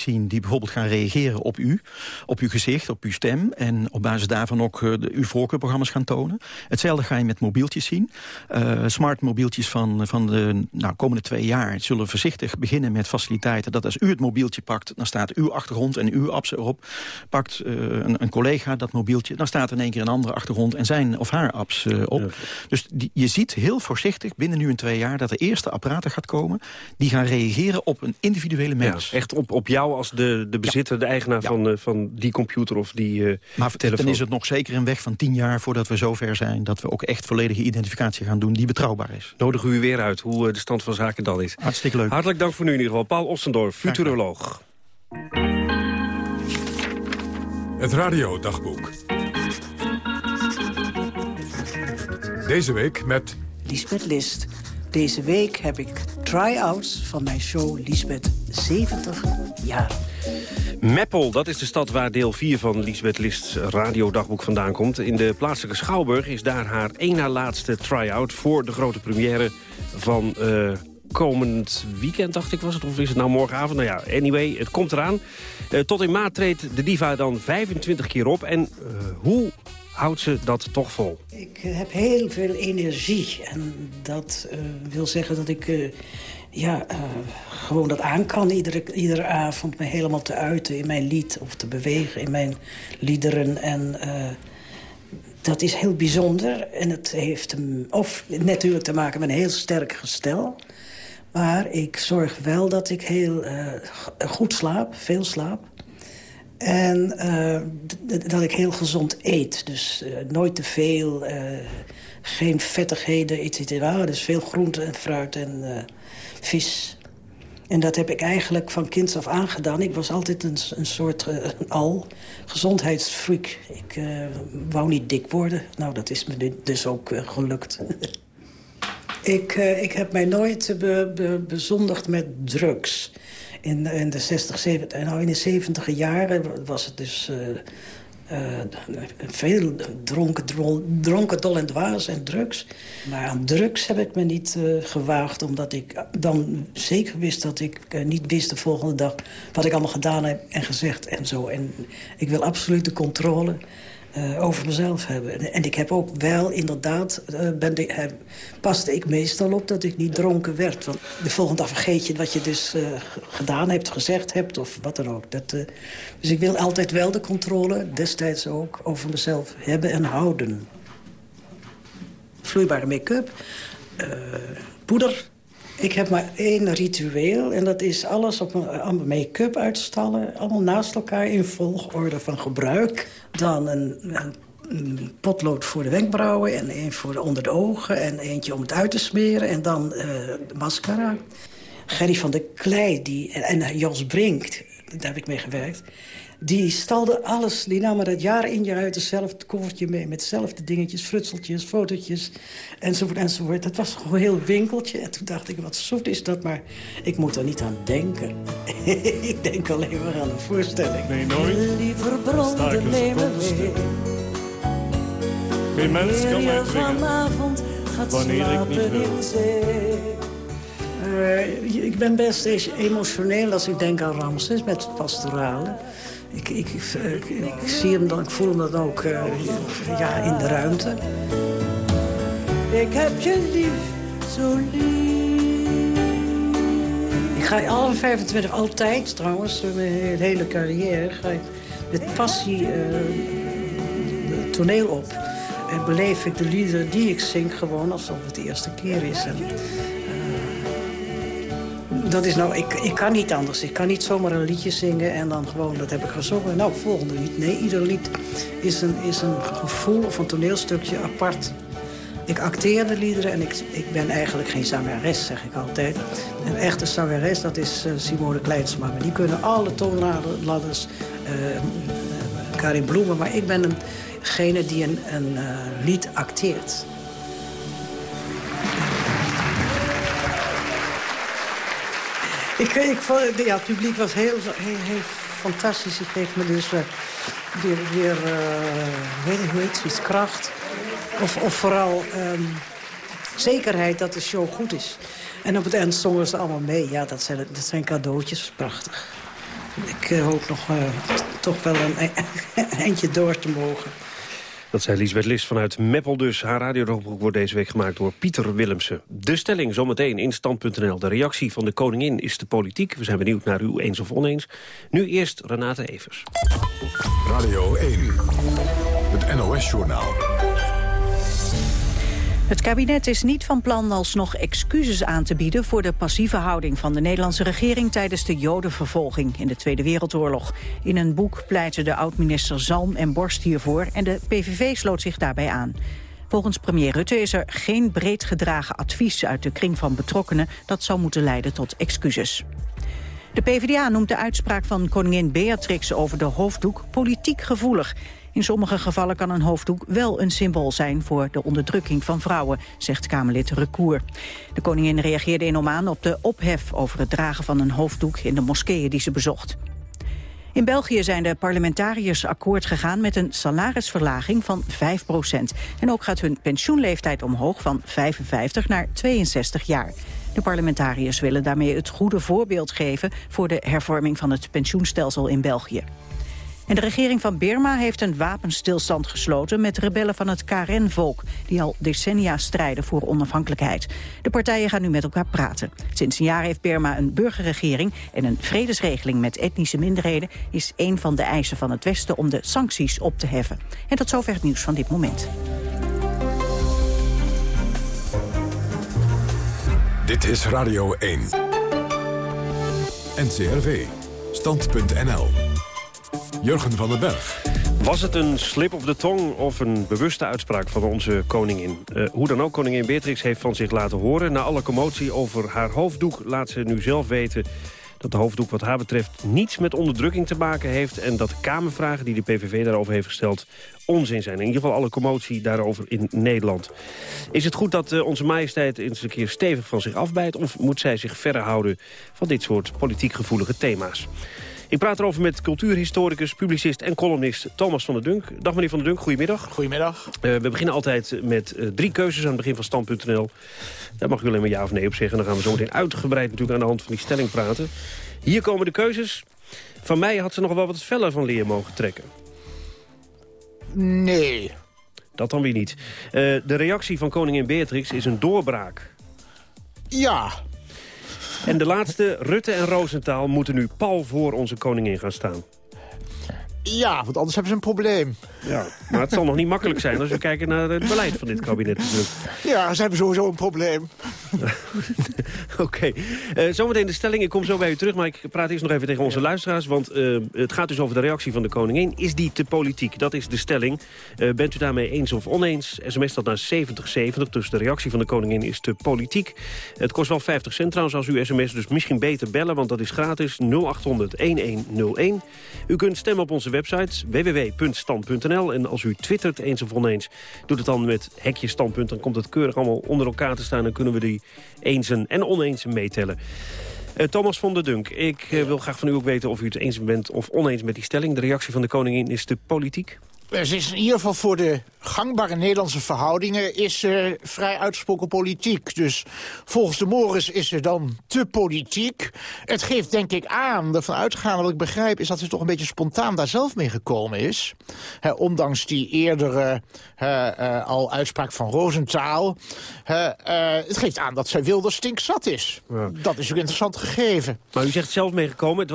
zien... die bijvoorbeeld gaan reageren op u, op uw gezicht, op uw stem... en op basis daarvan ook uh, de, uw voorkeurprogramma's gaan tonen. Hetzelfde ga je met mobieltjes zien. Uh, smart mobieltjes van, van de nou, komende twee jaar zullen voorzichtig beginnen met faciliteiten... dat als u het mobieltje pakt, dan staat uw achtergrond en uw apps erop. Pakt uh, een, een, collega dat mobieltje, dan staat er in één keer een andere achtergrond... en zijn of haar apps op. Ja. Dus die, je ziet heel voorzichtig binnen nu en twee jaar... dat er eerste apparaten gaat komen die gaan reageren op een individuele mens. Ja, echt op, op jou als de, de bezitter, de eigenaar van, uh, van die computer of die uh, maar telefoon. dan is het nog zeker een weg van tien jaar voordat we zover zijn... dat we ook echt volledige identificatie gaan doen die betrouwbaar is. Nodig u weer uit hoe uh, de stand van zaken dan is. Hartstikke leuk. Hartelijk dank voor nu in ieder geval. Paul Ossendorf, futuroloog. Het radiodagboek. Deze week met... Lisbeth List. Deze week heb ik try-outs van mijn show Lisbeth 70 jaar. Meppel, dat is de stad waar deel 4 van Lisbeth List's radiodagboek vandaan komt. In de plaatselijke Schouwburg is daar haar één na laatste try-out... voor de grote première van uh, komend weekend, dacht ik was het. Of is het nou morgenavond? Nou ja, anyway, het komt eraan. Uh, tot in maart treedt de diva dan 25 keer op. En uh, hoe houdt ze dat toch vol? Ik heb heel veel energie. En dat uh, wil zeggen dat ik uh, ja, gewoon dat aan kan. Iedere, iedere avond me helemaal te uiten in mijn lied. Of te bewegen in mijn liederen. En dat is heel bijzonder. En het heeft of natuurlijk te maken met een heel sterk gestel. Maar ik zorg wel dat ik heel goed slaap, veel slaap. En uh, dat ik heel gezond eet. Dus uh, nooit te veel, uh, geen vettigheden, et cetera. Dus veel groente en fruit en vis. En dat heb ik eigenlijk van kinds af aangedaan. Ik was altijd een, een soort al gezondheidsfreak. Ik wou niet dik worden. Nou, dat is me dus ook gelukt. (laughs) ik, ik heb mij nooit be, be, bezondigd met drugs in, in de 60, 70, nou in de 70 jaren was het dus uh, uh, veel dronken, dron, dronken, dol en dwaas en drugs. Maar aan drugs heb ik me niet uh, gewaagd, omdat ik dan zeker wist dat ik niet wist de volgende dag wat ik allemaal gedaan heb en gezegd en zo. En ik wil absoluut de controle uh, over mezelf hebben. En ik heb ook wel inderdaad, uh, ben paste ik meestal op dat ik niet dronken werd. Want de volgende dag vergeet je wat je dus gedaan hebt, gezegd hebt of wat dan ook. Dat, dus ik wil altijd wel de controle, destijds ook, over mezelf hebben en houden. Vloeibare make-up, poeder, ik heb maar één ritueel en dat is alles op mijn make-up uitstallen. Allemaal naast elkaar in volgorde van gebruik. Dan een, een, potlood voor de wenkbrauwen en één voor de onder de ogen... en eentje om het uit te smeren en dan uh, mascara. Gerry van der Klei die, en Jos Brink daar heb ik mee gewerkt... die stalde alles, die namen dat jaar in jaar uit hetzelfde koffertje mee... met dezelfde dingetjes, frutseltjes, fotootjes, enzovoort, enzovoort. Dat was gewoon een heel winkeltje. En toen dacht ik, wat zoet is dat, maar ik moet er niet aan denken. (laughs) ik denk alleen maar aan een voorstelling. Nee, nooit. Liever branden nemen mee. Geen mens kan mij vanavond gaat wanneer ik niet wil. in zee. Eh, ik ben best eens emotioneel als ik denk aan Ramses met het pastorale. Ik, ik, ik, ik zie hem dan, ik voel hem dan ook eh, ja, in de ruimte. Ik heb je lief, zo lief. Ik ga alle 25, altijd trouwens, door mijn hele carrière... ga ik met passie eh, het toneel op. En beleef ik de liederen die ik zing gewoon alsof het de eerste keer is. En, eh, dat is nou, ik, ik kan niet anders. Ik kan niet zomaar een liedje zingen en dan gewoon, dat heb ik gezongen. Nou, volgende lied. Nee, ieder lied is een, is een gevoel of een toneelstukje apart. Ik acteer de liederen en ik, ik ben eigenlijk geen zangeres, zeg ik altijd. Een echte zangeres, dat is eh, Simone Kleinsma. Die kunnen alle toonladders, eh, Karin Bloemen. Maar ik ben eengene die een, een eh, lied acteert. Ik, ik ja, het publiek was heel, fantastisch. Het geeft me dus eh, weer, weer eh, weet ik, hoe heet kracht. Of, of vooral ehm, zekerheid dat de show goed is. En op het eind zongen ze allemaal mee. Ja, dat zijn, dat zijn cadeautjes. Prachtig. Ik eh, hoop nog toch wel een e- (laughs) eindje door te mogen. Dat zei Liesbeth List vanuit Meppel dus. Haar radiodoorroep wordt deze week gemaakt door Pieter Willemsen. De stelling zometeen in stand.nl. De reactie van de koningin is de politiek. We zijn benieuwd naar u eens of oneens. Nu eerst Renate Evers. Radio 1, het NOS-journaal. Het kabinet is niet van plan alsnog excuses aan te bieden... voor de passieve houding van de Nederlandse regering... tijdens de jodenvervolging in de Tweede Wereldoorlog. In een boek pleiten de oud-minister Zalm en Borst hiervoor... en de PVV sloot zich daarbij aan. Volgens premier Rutte is er geen breed gedragen advies uit de kring van betrokkenen... dat zou moeten leiden tot excuses. De PvdA noemt de uitspraak van koningin Beatrix over de hoofddoek politiek gevoelig. In sommige gevallen kan een hoofddoek wel een symbool zijn voor de onderdrukking van vrouwen, zegt Kamerlid Recour. De koningin reageerde in Oman op de ophef over het dragen van een hoofddoek in de moskeeën die ze bezocht. In België zijn de parlementariërs akkoord gegaan met een salarisverlaging van 5% En ook gaat hun pensioenleeftijd omhoog van 55 naar 62 jaar. De parlementariërs willen daarmee het goede voorbeeld geven voor de hervorming van het pensioenstelsel in België. En de regering van Birma heeft een wapenstilstand gesloten met rebellen van het Karen-volk, die al decennia strijden voor onafhankelijkheid. De partijen gaan nu met elkaar praten. Sinds een jaar heeft Birma een burgerregering en een vredesregeling met etnische minderheden is een van de eisen van het Westen om de sancties op te heffen. En tot zover het nieuws van dit moment. Dit is Radio 1. NCRV. Stand.nl. Jurgen van den Berg. Was het een slip of the tong of een bewuste uitspraak van onze koningin? Uh, hoe dan ook, koningin Beatrix heeft van zich laten horen. Na alle commotie over haar hoofddoek laat ze nu zelf weten... dat de hoofddoek wat haar betreft niets met onderdrukking te maken heeft... en dat de Kamervragen die de PVV daarover heeft gesteld onzin zijn. In ieder geval alle commotie daarover in Nederland. Is het goed dat uh, onze majesteit eens een keer stevig van zich afbijt... of moet zij zich verder houden van dit soort politiek gevoelige thema's? Ik praat erover met cultuurhistoricus, publicist en columnist Thomas van der Dunk. Dag meneer van der Dunk, goedemiddag. Goedemiddag. Uh, we beginnen altijd met uh, drie keuzes aan het begin van Stand.nl. Daar mag u alleen maar ja of nee op zeggen. Dan gaan we zo meteen uitgebreid natuurlijk aan de hand van die stelling praten. Hier komen de keuzes. Van mij had ze nog wel wat feller van leer mogen trekken. Nee. Dat dan weer niet. Uh, de reactie van koningin Beatrix is een doorbraak. Ja. En de laatste, Rutte en Roosentaal moeten nu pal voor onze koningin gaan staan. Ja, want anders hebben ze een probleem. Ja, maar het zal nog niet makkelijk zijn als we kijken naar het beleid van dit kabinet natuurlijk. Ja, ze hebben sowieso een probleem. (laughs) Oké. Eh, zometeen de stelling. Ik kom zo bij u terug, maar ik praat eerst nog even tegen onze luisteraars. Want eh, het gaat dus over de reactie van de koningin. Is die te politiek? Dat is de stelling. Eh, bent u daarmee eens of oneens? SMS dat naar 7070. Dus de reactie van de koningin is te politiek. Het kost wel 50 cent trouwens als u sms. Dus misschien beter bellen, want dat is gratis. 0800-1101. U kunt stemmen op onze website www.stand.nl. En als u twittert eens of oneens, doet het dan met hekje standpunt. Dan komt het keurig allemaal onder elkaar te staan. Dan kunnen we die eensen en oneens meetellen. Uh, Thomas van der Dunk, ik uh, wil graag van u ook weten of u het eens bent of oneens met die stelling. De reactie van de koningin is de politiek. Het is in ieder geval voor de gangbare Nederlandse verhoudingen is uh, vrij uitgesproken politiek. Dus volgens de Morris is ze dan te politiek. Het geeft denk ik aan, ervan uitgaan wat ik begrijp... is dat ze toch een beetje spontaan daar zelf mee gekomen is. He, ondanks die eerdere uh, al uitspraak van Roosentaal. het geeft aan dat zij wilde stinkzat is. Ja. Dat is ook interessant gegeven. Maar u zegt zelf meegekomen.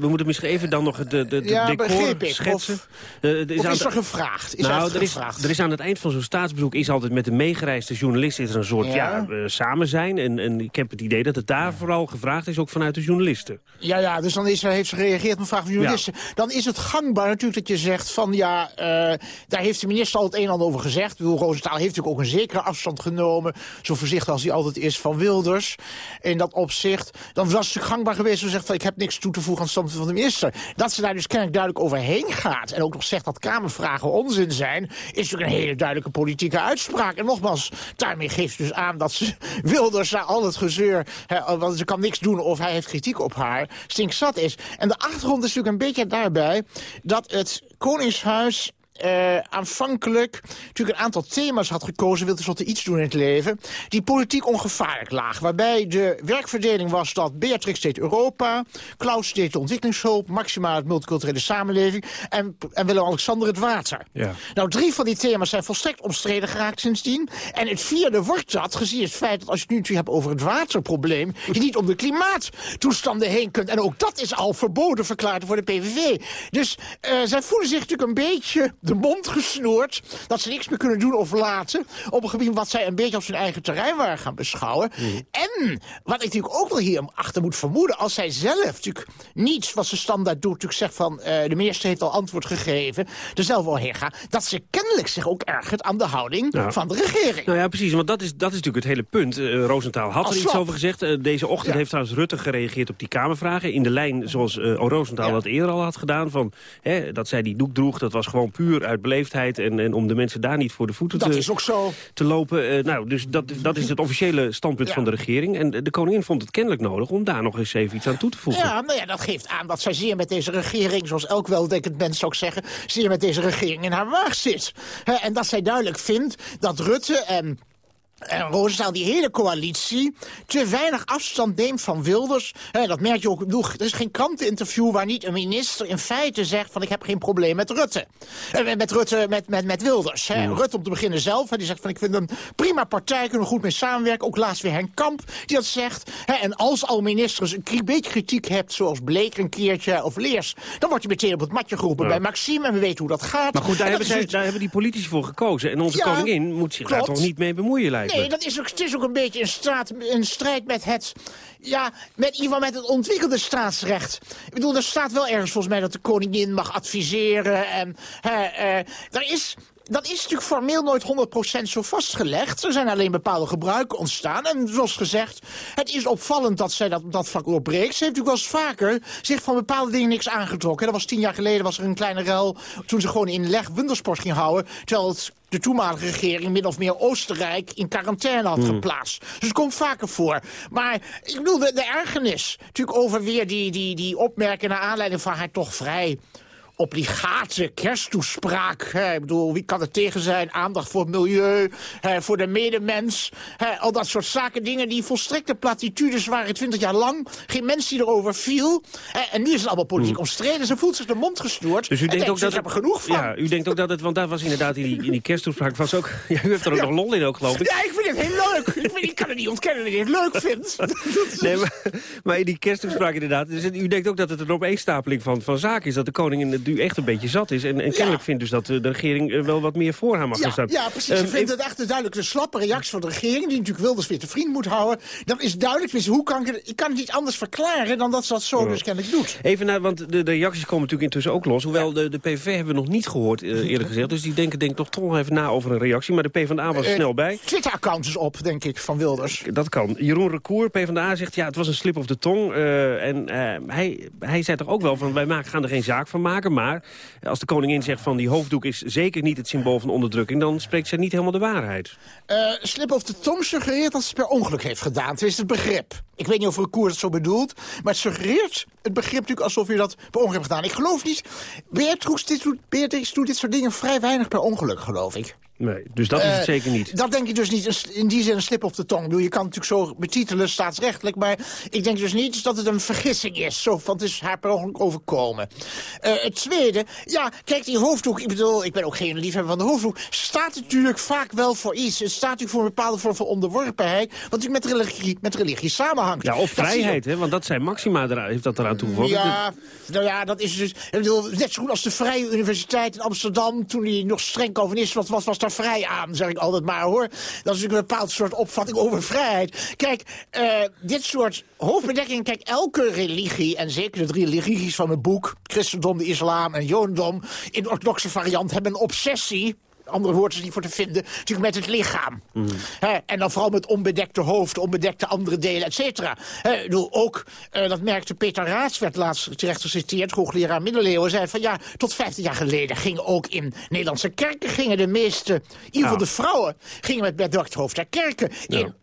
We moeten misschien even dan nog de, de, de ja, decor ik. schetsen. Of, uh, is, er gevraagd? Is nou, er, is, er is aan het eind van zo'n staatsbezoek... is altijd met de meegereisde journalist is er een soort ja. ja uh, samen zijn. En, en ik heb het idee dat het daar ja. vooral gevraagd is, ook vanuit de journalisten. Ja, ja dus dan is, heeft ze gereageerd een vraag van journalisten. Ja. Dan is het gangbaar natuurlijk dat je zegt van... ja, uh, daar heeft de minister al het een en ander over gezegd. Ik bedoel, Roosentaal heeft natuurlijk ook een zekere afstand genomen. Zo voorzichtig als hij altijd is van Wilders. In dat opzicht. Dan was het natuurlijk gangbaar geweest om te zeggen van... ik heb niks toe te voegen aan het standpunt van de minister. Dat ze daar dus kennelijk duidelijk overheen gaat. En ook nog zegt dat Kamervragen onzin zijn... is natuurlijk een hele duidelijke politieke uitspraak. En nogmaals, daarmee geeft dus aan dat ze (laughs) Wilders al het gezeur... Hè, want ze kan niks doen of hij heeft kritiek op haar, stinksat is. En de achtergrond is natuurlijk een beetje daarbij... dat het Koningshuis uh, aanvankelijk natuurlijk een aantal thema's had gekozen... wilde tenslotte iets doen in het leven... die politiek ongevaarlijk laag. Waarbij de werkverdeling was dat Beatrix deed Europa... Klaus deed de ontwikkelingshulp... Maxima het multiculturele samenleving... en, en Willem-Alexander het water. Ja. Nou, drie van die thema's zijn volstrekt omstreden geraakt sindsdien. En het vierde wordt dat, gezien het feit dat als je het nu natuurlijk hebt over het waterprobleem... je niet om de klimaattoestanden heen kunt. En ook dat is al verboden verklaard voor de PVV. Dus uh, zij voelen zich natuurlijk een beetje de mond gesnoerd... dat ze niks meer kunnen doen of laten... op een gebied wat zij een beetje op zijn eigen terrein waren gaan beschouwen. Mm. En, wat ik natuurlijk ook wel hier achter moet vermoeden... als zij zelf natuurlijk niets wat ze standaard doet... natuurlijk zegt van, uh, de minister heeft al antwoord gegeven... er zelf wel heen gaat... dat ze kennelijk zich ook ergert aan de houding van de regering. Nou ja, precies, want dat is, dat is natuurlijk het hele punt. Uh, Roosentaal had er iets over gezegd. Uh, deze ochtend ja. heeft trouwens Rutte gereageerd op die Kamervragen... in de lijn zoals uh, Roosentaal ja. dat eerder al had gedaan... Van, hè, dat zij die doek droeg, dat was gewoon puur uit beleefdheid... en, en om de mensen daar niet voor de voeten dat te, is ook zo. te lopen. Uh, nou, dus dat, dat is het officiële standpunt ja. van de regering. En de, koningin vond het kennelijk nodig om daar nog eens even iets aan toe te voegen. Ja, nou ja, dat geeft aan dat zij zeer met deze regering... zoals elk weldenkend mens zou zeggen... zeer met deze regering in haar waag zit. He, en dat zij duidelijk vindt dat Rutte en... En Rosenthal, die hele coalitie, te weinig afstand neemt van Wilders. He, dat merk je ook. Er is geen kranteninterview waar niet een minister in feite zegt... van ik heb geen probleem met Rutte. Eh, met Rutte, met, met, met Wilders. He. Rutte om te beginnen zelf. He, die zegt van ik vind hem prima partij, kunnen we goed mee samenwerken. Ook laatst weer Henk Kamp, die dat zegt. en als al ministers een beetje kritiek hebt, zoals Bleek een keertje of Leers... dan wordt je meteen op het matje geroepen ja. bij Maxime. En we weten hoe dat gaat. Maar goed, daar, hebben, zij, daar hebben die politici voor gekozen. En onze ja, koningin moet zich klopt. daar toch niet mee bemoeien, lijkt Nee, dat is ook, het is ook een beetje een, straat, een strijd met het... Ja, met iemand met het ontwikkelde staatsrecht. Ik bedoel, er staat wel ergens volgens mij dat de koningin mag adviseren. En, uh, uh, er is dat is natuurlijk formeel nooit 100% zo vastgelegd. Er zijn alleen bepaalde gebruiken ontstaan. En zoals gezegd, het is opvallend dat zij dat, dat vak doorbreekt. Ze heeft natuurlijk wel eens vaker zich van bepaalde dingen niks aangetrokken. Dat was tien jaar geleden was er een kleine ruil toen ze gewoon in leg wintersport ging houden. Terwijl het de toenmalige regering min of meer Oostenrijk in quarantaine had mm. geplaatst. Dus het komt vaker voor. Maar ik bedoel, de, de ergernis natuurlijk over weer die, die, die opmerkingen naar aanleiding van haar toch vrij obligate kersttoespraak. Hè. Ik bedoel, wie kan er tegen zijn? Aandacht voor het milieu, hè, voor de medemens. Hè, al dat soort zaken, dingen die volstrekte platitudes waren twintig jaar lang. Geen mens die erover viel. En nu is het allemaal politiek omstreden. Ze voelt zich de mond gesnoerd. Dus u denkt ook dat er genoeg van. Ja, u denkt ook dat het, want daar was inderdaad in die, in die kersttoespraak was ook... (laughs) Ja, u heeft er ook ja. nog lol in ook, geloof ik. Ja, ik vind het heel leuk. ik, vind, ik kan het niet ontkennen dat ik het leuk vind. (laughs) nee, maar, maar in die kersttoespraak inderdaad... Dus u denkt ook dat het een opeenstapeling van, van zaken is. Dat de koningin het nu echt een beetje zat is. En, en kennelijk vindt dus dat de regering wel wat meer voor haar mag ja, staan. Ja, precies. Um, vindt het echt een duidelijk de slappe reactie van de regering... die natuurlijk Wilders weer te vriend moet houden. Dat is duidelijk. Dus hoe kan ik, ik kan het niet anders verklaren... dan dat ze dat zo dus kennelijk doet. Even naar, want de, de reacties komen natuurlijk intussen ook los. Hoewel de, de PVV hebben we nog niet gehoord, uh, (laughs) eerlijk gezegd. Dus die denken denk ik toch toch even na over een reactie. Maar de PvdA was er uh, snel bij. Twitter-account is op, denk ik, van Wilders. Dat kan. Jeroen Recour, PvdA, zegt ja, het was een slip of de tong. Uh, en hij, hij zei toch ook wel van wij maken, gaan er geen zaak van maken. Maar als de koningin zegt van die hoofddoek is zeker niet het symbool van onderdrukking... dan spreekt zij niet helemaal de waarheid. slip of de tong suggereert dat ze het per ongeluk heeft gedaan. Het is het begrip. Ik weet niet of Recour het zo bedoelt. Maar het suggereert het begrip natuurlijk alsof je dat per ongeluk hebt gedaan. Ik geloof niet. Beatrix dit, Beatrix doet dit soort dingen vrij weinig per ongeluk, geloof ik. Nee, dus dat is het uh, zeker niet. Dat denk ik dus niet. In die zin een slip op de tong. Je kan natuurlijk zo betitelen staatsrechtelijk... maar ik denk dus niet dat het een vergissing is. Zo, want het is haar per ongeluk overkomen. Uh, het tweede, ja, kijk, die hoofddoek... ik bedoel, ik ben ook geen liefhebber van de hoofddoek... staat natuurlijk vaak wel voor iets. Het staat natuurlijk voor een bepaalde vorm van onderworpenheid... wat natuurlijk met religie, met religie samenhangt. Ja, of vrijheid, hè? Want dat zijn Maxima, heeft dat eraan toegevoegd. Ja, nou ja, dat is dus... Ik bedoel, net zo goed als de Vrije Universiteit in Amsterdam... toen die nog streng calvinist was, was, was daar vrij aan, zeg ik altijd maar, hoor. Dat is een bepaald soort opvatting over vrijheid. Kijk, uh, dit soort hoofdbedekking, kijk, elke religie... en zeker de drie religies van het boek... christendom, de islam en jodendom... in de orthodoxe variant hebben een obsessie andere woorden is niet voor te vinden, natuurlijk met het lichaam. Mm. He, en dan vooral met onbedekte hoofd, onbedekte andere delen, et cetera. Ook, uh, dat merkte Peter Raats, werd laatst terecht geciteerd, hoogleraar middeleeuwen, zei van ja, tot 15 jaar geleden gingen ook in Nederlandse kerken, gingen de meeste, in ieder geval de vrouwen, gingen met bedekt hoofd naar kerken. Ja. In,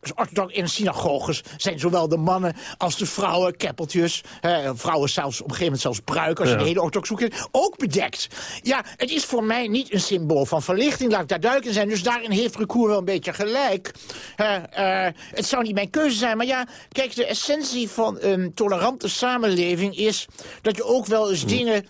in synagoges zijn zowel de mannen als de vrouwen, keppeltjes, he, vrouwen zelfs op een gegeven moment zelfs bruiken, als je ja. de hele orthodoxe ook bedekt. Ja, het is voor mij niet een symbool van verlichting laat ik daar duidelijk in zijn. Dus daarin heeft Recour wel een beetje gelijk. Uh, uh, het zou niet mijn keuze zijn. Maar ja, kijk, de essentie van een tolerante samenleving is... dat je ook wel eens dingen...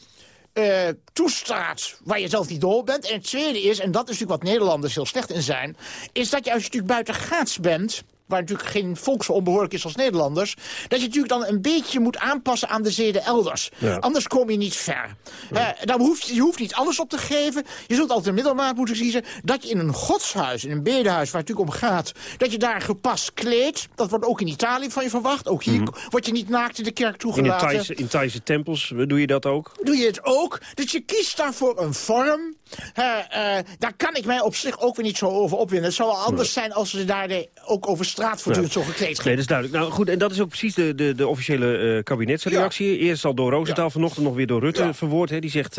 Uh, toestaat waar je zelf niet dol bent. En het tweede is, en dat is natuurlijk wat Nederlanders heel slecht in zijn... is dat je als je natuurlijk buiten gaats bent waar natuurlijk geen volk zo onbehoorlijk is als Nederlanders... dat je natuurlijk dan een beetje moet aanpassen aan de zeden elders. Ja. Anders kom je niet ver. Ja. Uh, dan hoeft, je hoeft niet alles op te geven. Je zult altijd een middelmaat moeten kiezen. Dat je in een godshuis, in een bedehuis, waar het natuurlijk om gaat... dat je daar gepast kleedt. Dat wordt ook in Italië van je verwacht. Ook hier mm. word je niet naakt in de kerk toegelaten. In Thaise, in Thaise tempels doe je dat ook? Doe je het ook. Dus je kiest daarvoor een vorm... Uh, uh, daar kan ik mij op zich ook weer niet zo over opwinden. Het zou wel anders zijn als ze daar de, ook over straat voortdurend zo gekleed. Nee, dat is duidelijk. Nou goed, en dat is ook precies de, de, de officiële uh, kabinetsreactie. Eerst al door Roosentaal, vanochtend nog weer door Rutte verwoord. Hè. Die zegt,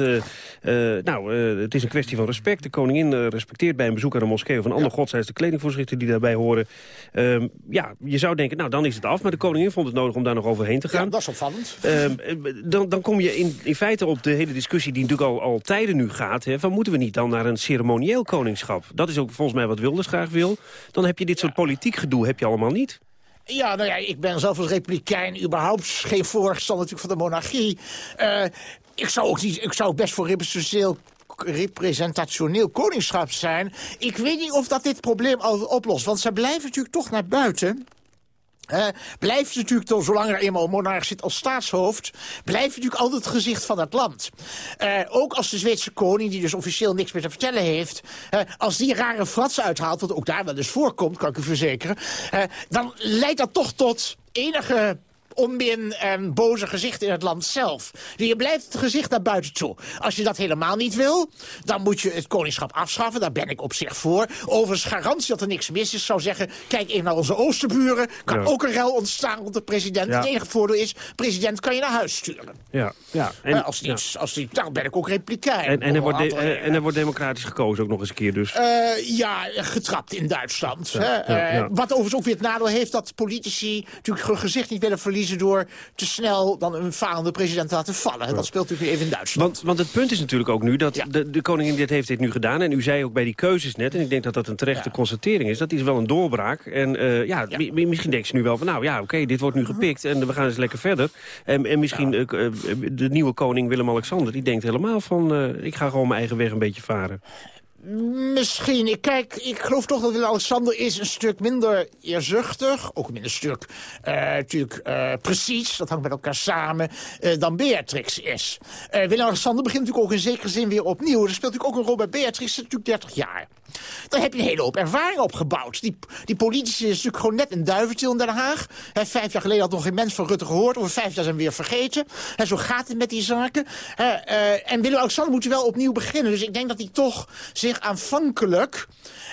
nou, het is een kwestie van respect. De koningin respecteert bij een bezoek aan een moskee of een ander godshuis... de kledingvoorschriften die daarbij horen. Ehm, ja, je zou denken, nou, dan is het af. Maar de koningin vond het nodig om daar nog overheen te gaan. Dat is opvallend. Ehm, dan, dan kom je in, in feite op de hele discussie die natuurlijk al, al tijden nu gaat... Hè, van moeten we niet dan naar een ceremonieel koningschap? Dat is ook volgens mij wat Wilders graag wil. Dan heb je dit soort politiek gedoe heb je allemaal niet. Ja, nou ja, ik ben zelf als republikein überhaupt geen voorstander natuurlijk van de monarchie. Uh, ik zou ook ik zou best voor representationeel koningschap zijn. Ik weet niet of dat dit probleem al oplost. Want ze blijven natuurlijk toch naar buiten... Blijft natuurlijk, toch, zolang er eenmaal een monarch zit als staatshoofd... blijft natuurlijk altijd het gezicht van het land. Uh, ook als de Zweedse koning, die dus officieel niks meer te vertellen heeft... Als die rare fratsen uithaalt, wat ook daar wel eens voorkomt, kan ik u verzekeren... dan leidt dat toch tot enige onmin en boze gezicht in het land zelf. Dus je blijft het gezicht naar buiten toe. Als je dat helemaal niet wil, dan moet je het koningschap afschaffen. Daar ben ik op zich voor. Overigens garantie dat er niks mis is, zou zeggen... kijk even naar onze oosterburen. Kan ja. ook een rel ontstaan rond de president. Ja. Het enige voordeel is, president kan je naar huis sturen. Ja, ja. En, als niet, ja. als niet, dan ben ik ook republikein. En, en, er wordt de, en er wordt democratisch gekozen ook nog eens een keer dus. Uh, ja, getrapt in Duitsland. Hè? Uh, wat overigens ook weer het nadeel heeft dat politici natuurlijk hun gezicht niet willen verliezen door te snel dan een falende president te laten vallen. Ja. Dat speelt natuurlijk even in Duitsland. Want, want het punt is natuurlijk ook nu dat ja. de, de koningin dit heeft dit nu gedaan. En u zei ook bij die keuzes net, en ik denk dat dat een terechte ja. constatering is... dat is wel een doorbraak. En uh, ja, misschien denkt ze nu wel van, nou ja, oké, okay, dit wordt nu gepikt... en we gaan eens lekker verder. En, en misschien uh, de nieuwe koning Willem-Alexander... die denkt helemaal van, uh, ik ga gewoon mijn eigen weg een beetje varen. Misschien. Ik, kijk, ik geloof toch dat Willem-Alexander is een stuk minder eerzuchtig. Ook minder stuk uh, natuurlijk uh, precies. Dat hangt met elkaar samen. Uh, dan Beatrix is. Willem-Alexander begint natuurlijk ook in zekere zin weer opnieuw. Er speelt natuurlijk ook een rol bij Beatrix. natuurlijk 30 jaar. Dan heb je een hele hoop ervaring opgebouwd. Die, die politici is natuurlijk gewoon net een duiventil in Den Haag. He, vijf jaar geleden had nog geen mens van Rutte gehoord. Over vijf jaar zijn we weer vergeten. He, zo gaat het met die zaken. en Willem-Alexander moet wel opnieuw beginnen. Dus ik denk dat hij toch zich aanvankelijk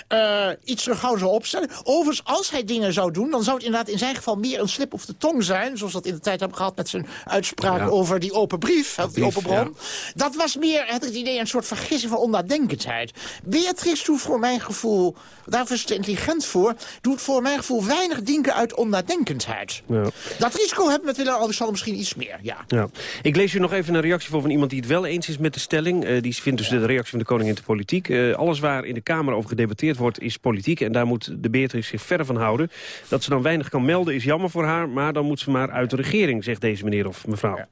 uh, iets terughouden zou opstellen. Overigens, als hij dingen zou doen... dan zou het inderdaad in zijn geval meer een slip of de tong zijn... zoals dat in de tijd hebben gehad met zijn uitspraak over die open brief, of die open bron. Dat was meer het, het idee een soort vergissing van onnadenkendheid. Beatrix doet voor mijn gevoel, daarvoor is het intelligent voor... doet voor mijn gevoel weinig denken uit onnadenkendheid. Ja. Dat risico hebben met Willem-Alexander misschien iets meer, ja. ja. Ik lees u nog even een reactie voor van iemand die het wel eens is met de stelling. Uh, die vindt dus de reactie van de koningin te politiek. Uh, alles waar in de Kamer over gedebatteerd wordt is politiek. En daar moet de Beatrix zich verder van houden. Dat ze dan weinig kan melden is jammer voor haar. Maar dan moet ze maar uit de regering, zegt deze meneer of mevrouw. Ja.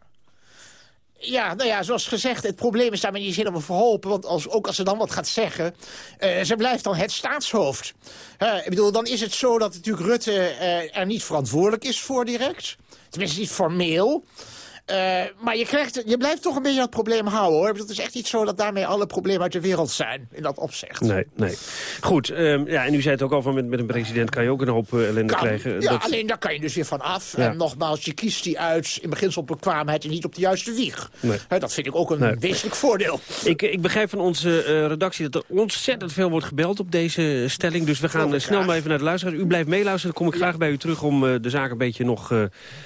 Ja, nou ja, zoals gezegd, het probleem is daarmee niet helemaal verholpen. Want als, ook als ze dan wat gaat zeggen, uh, ze blijft dan het staatshoofd. Ik bedoel, dan is het zo dat natuurlijk Rutte uh, er niet verantwoordelijk is voor direct. Tenminste niet formeel. Uh, maar je, krijgt, je blijft toch een beetje dat probleem houden, hoor. Het is echt niet zo dat daarmee alle problemen uit de wereld zijn, in dat opzicht. Nee, nee. Goed, um, ja, en u zei het ook al, van met, met een president kan je ook een hoop uh, ellende kan, krijgen. Ja, dat... alleen daar kan je dus weer van af. Ja. En nogmaals, je kiest die uit in beginsel op bekwaamheid en niet op de juiste wieg. Nee. He, dat vind ik ook een nee. wezenlijk voordeel. Ik, ik begrijp van onze uh, redactie dat er ontzettend veel wordt gebeld op deze stelling. Dus we gaan snel maar even naar de luisteraar. U blijft meeluisteren, dan kom ik graag bij u terug om de zaak een beetje nog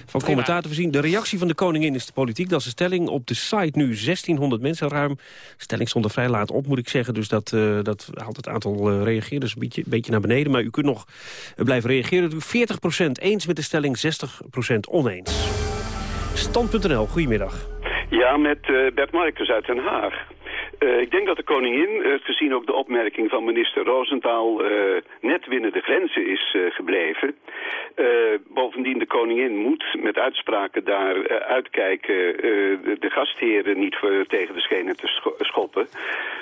van commentaar te voorzien. De reactie van de koningin is de politiek. Dat is de stelling. Op de site nu 1600 mensen ruim. De stelling stond er vrij laat op, moet ik zeggen. Dus dat, uh, dat haalt het aantal uh, reageerders een beetje, beetje naar beneden. Maar u kunt nog uh, blijven reageren. 40% eens met de stelling, 60% oneens. Stand.nl, goedemiddag. Ja, met Bert Markers uit Den Haag. Uh, ik denk dat de koningin, uh, gezien ook de opmerking van minister Roosentaal, uh, net binnen de grenzen is gebleven. bovendien, de koningin moet met uitspraken daar uitkijken de, de, gastheren niet voor, tegen de schenen te scho schoppen.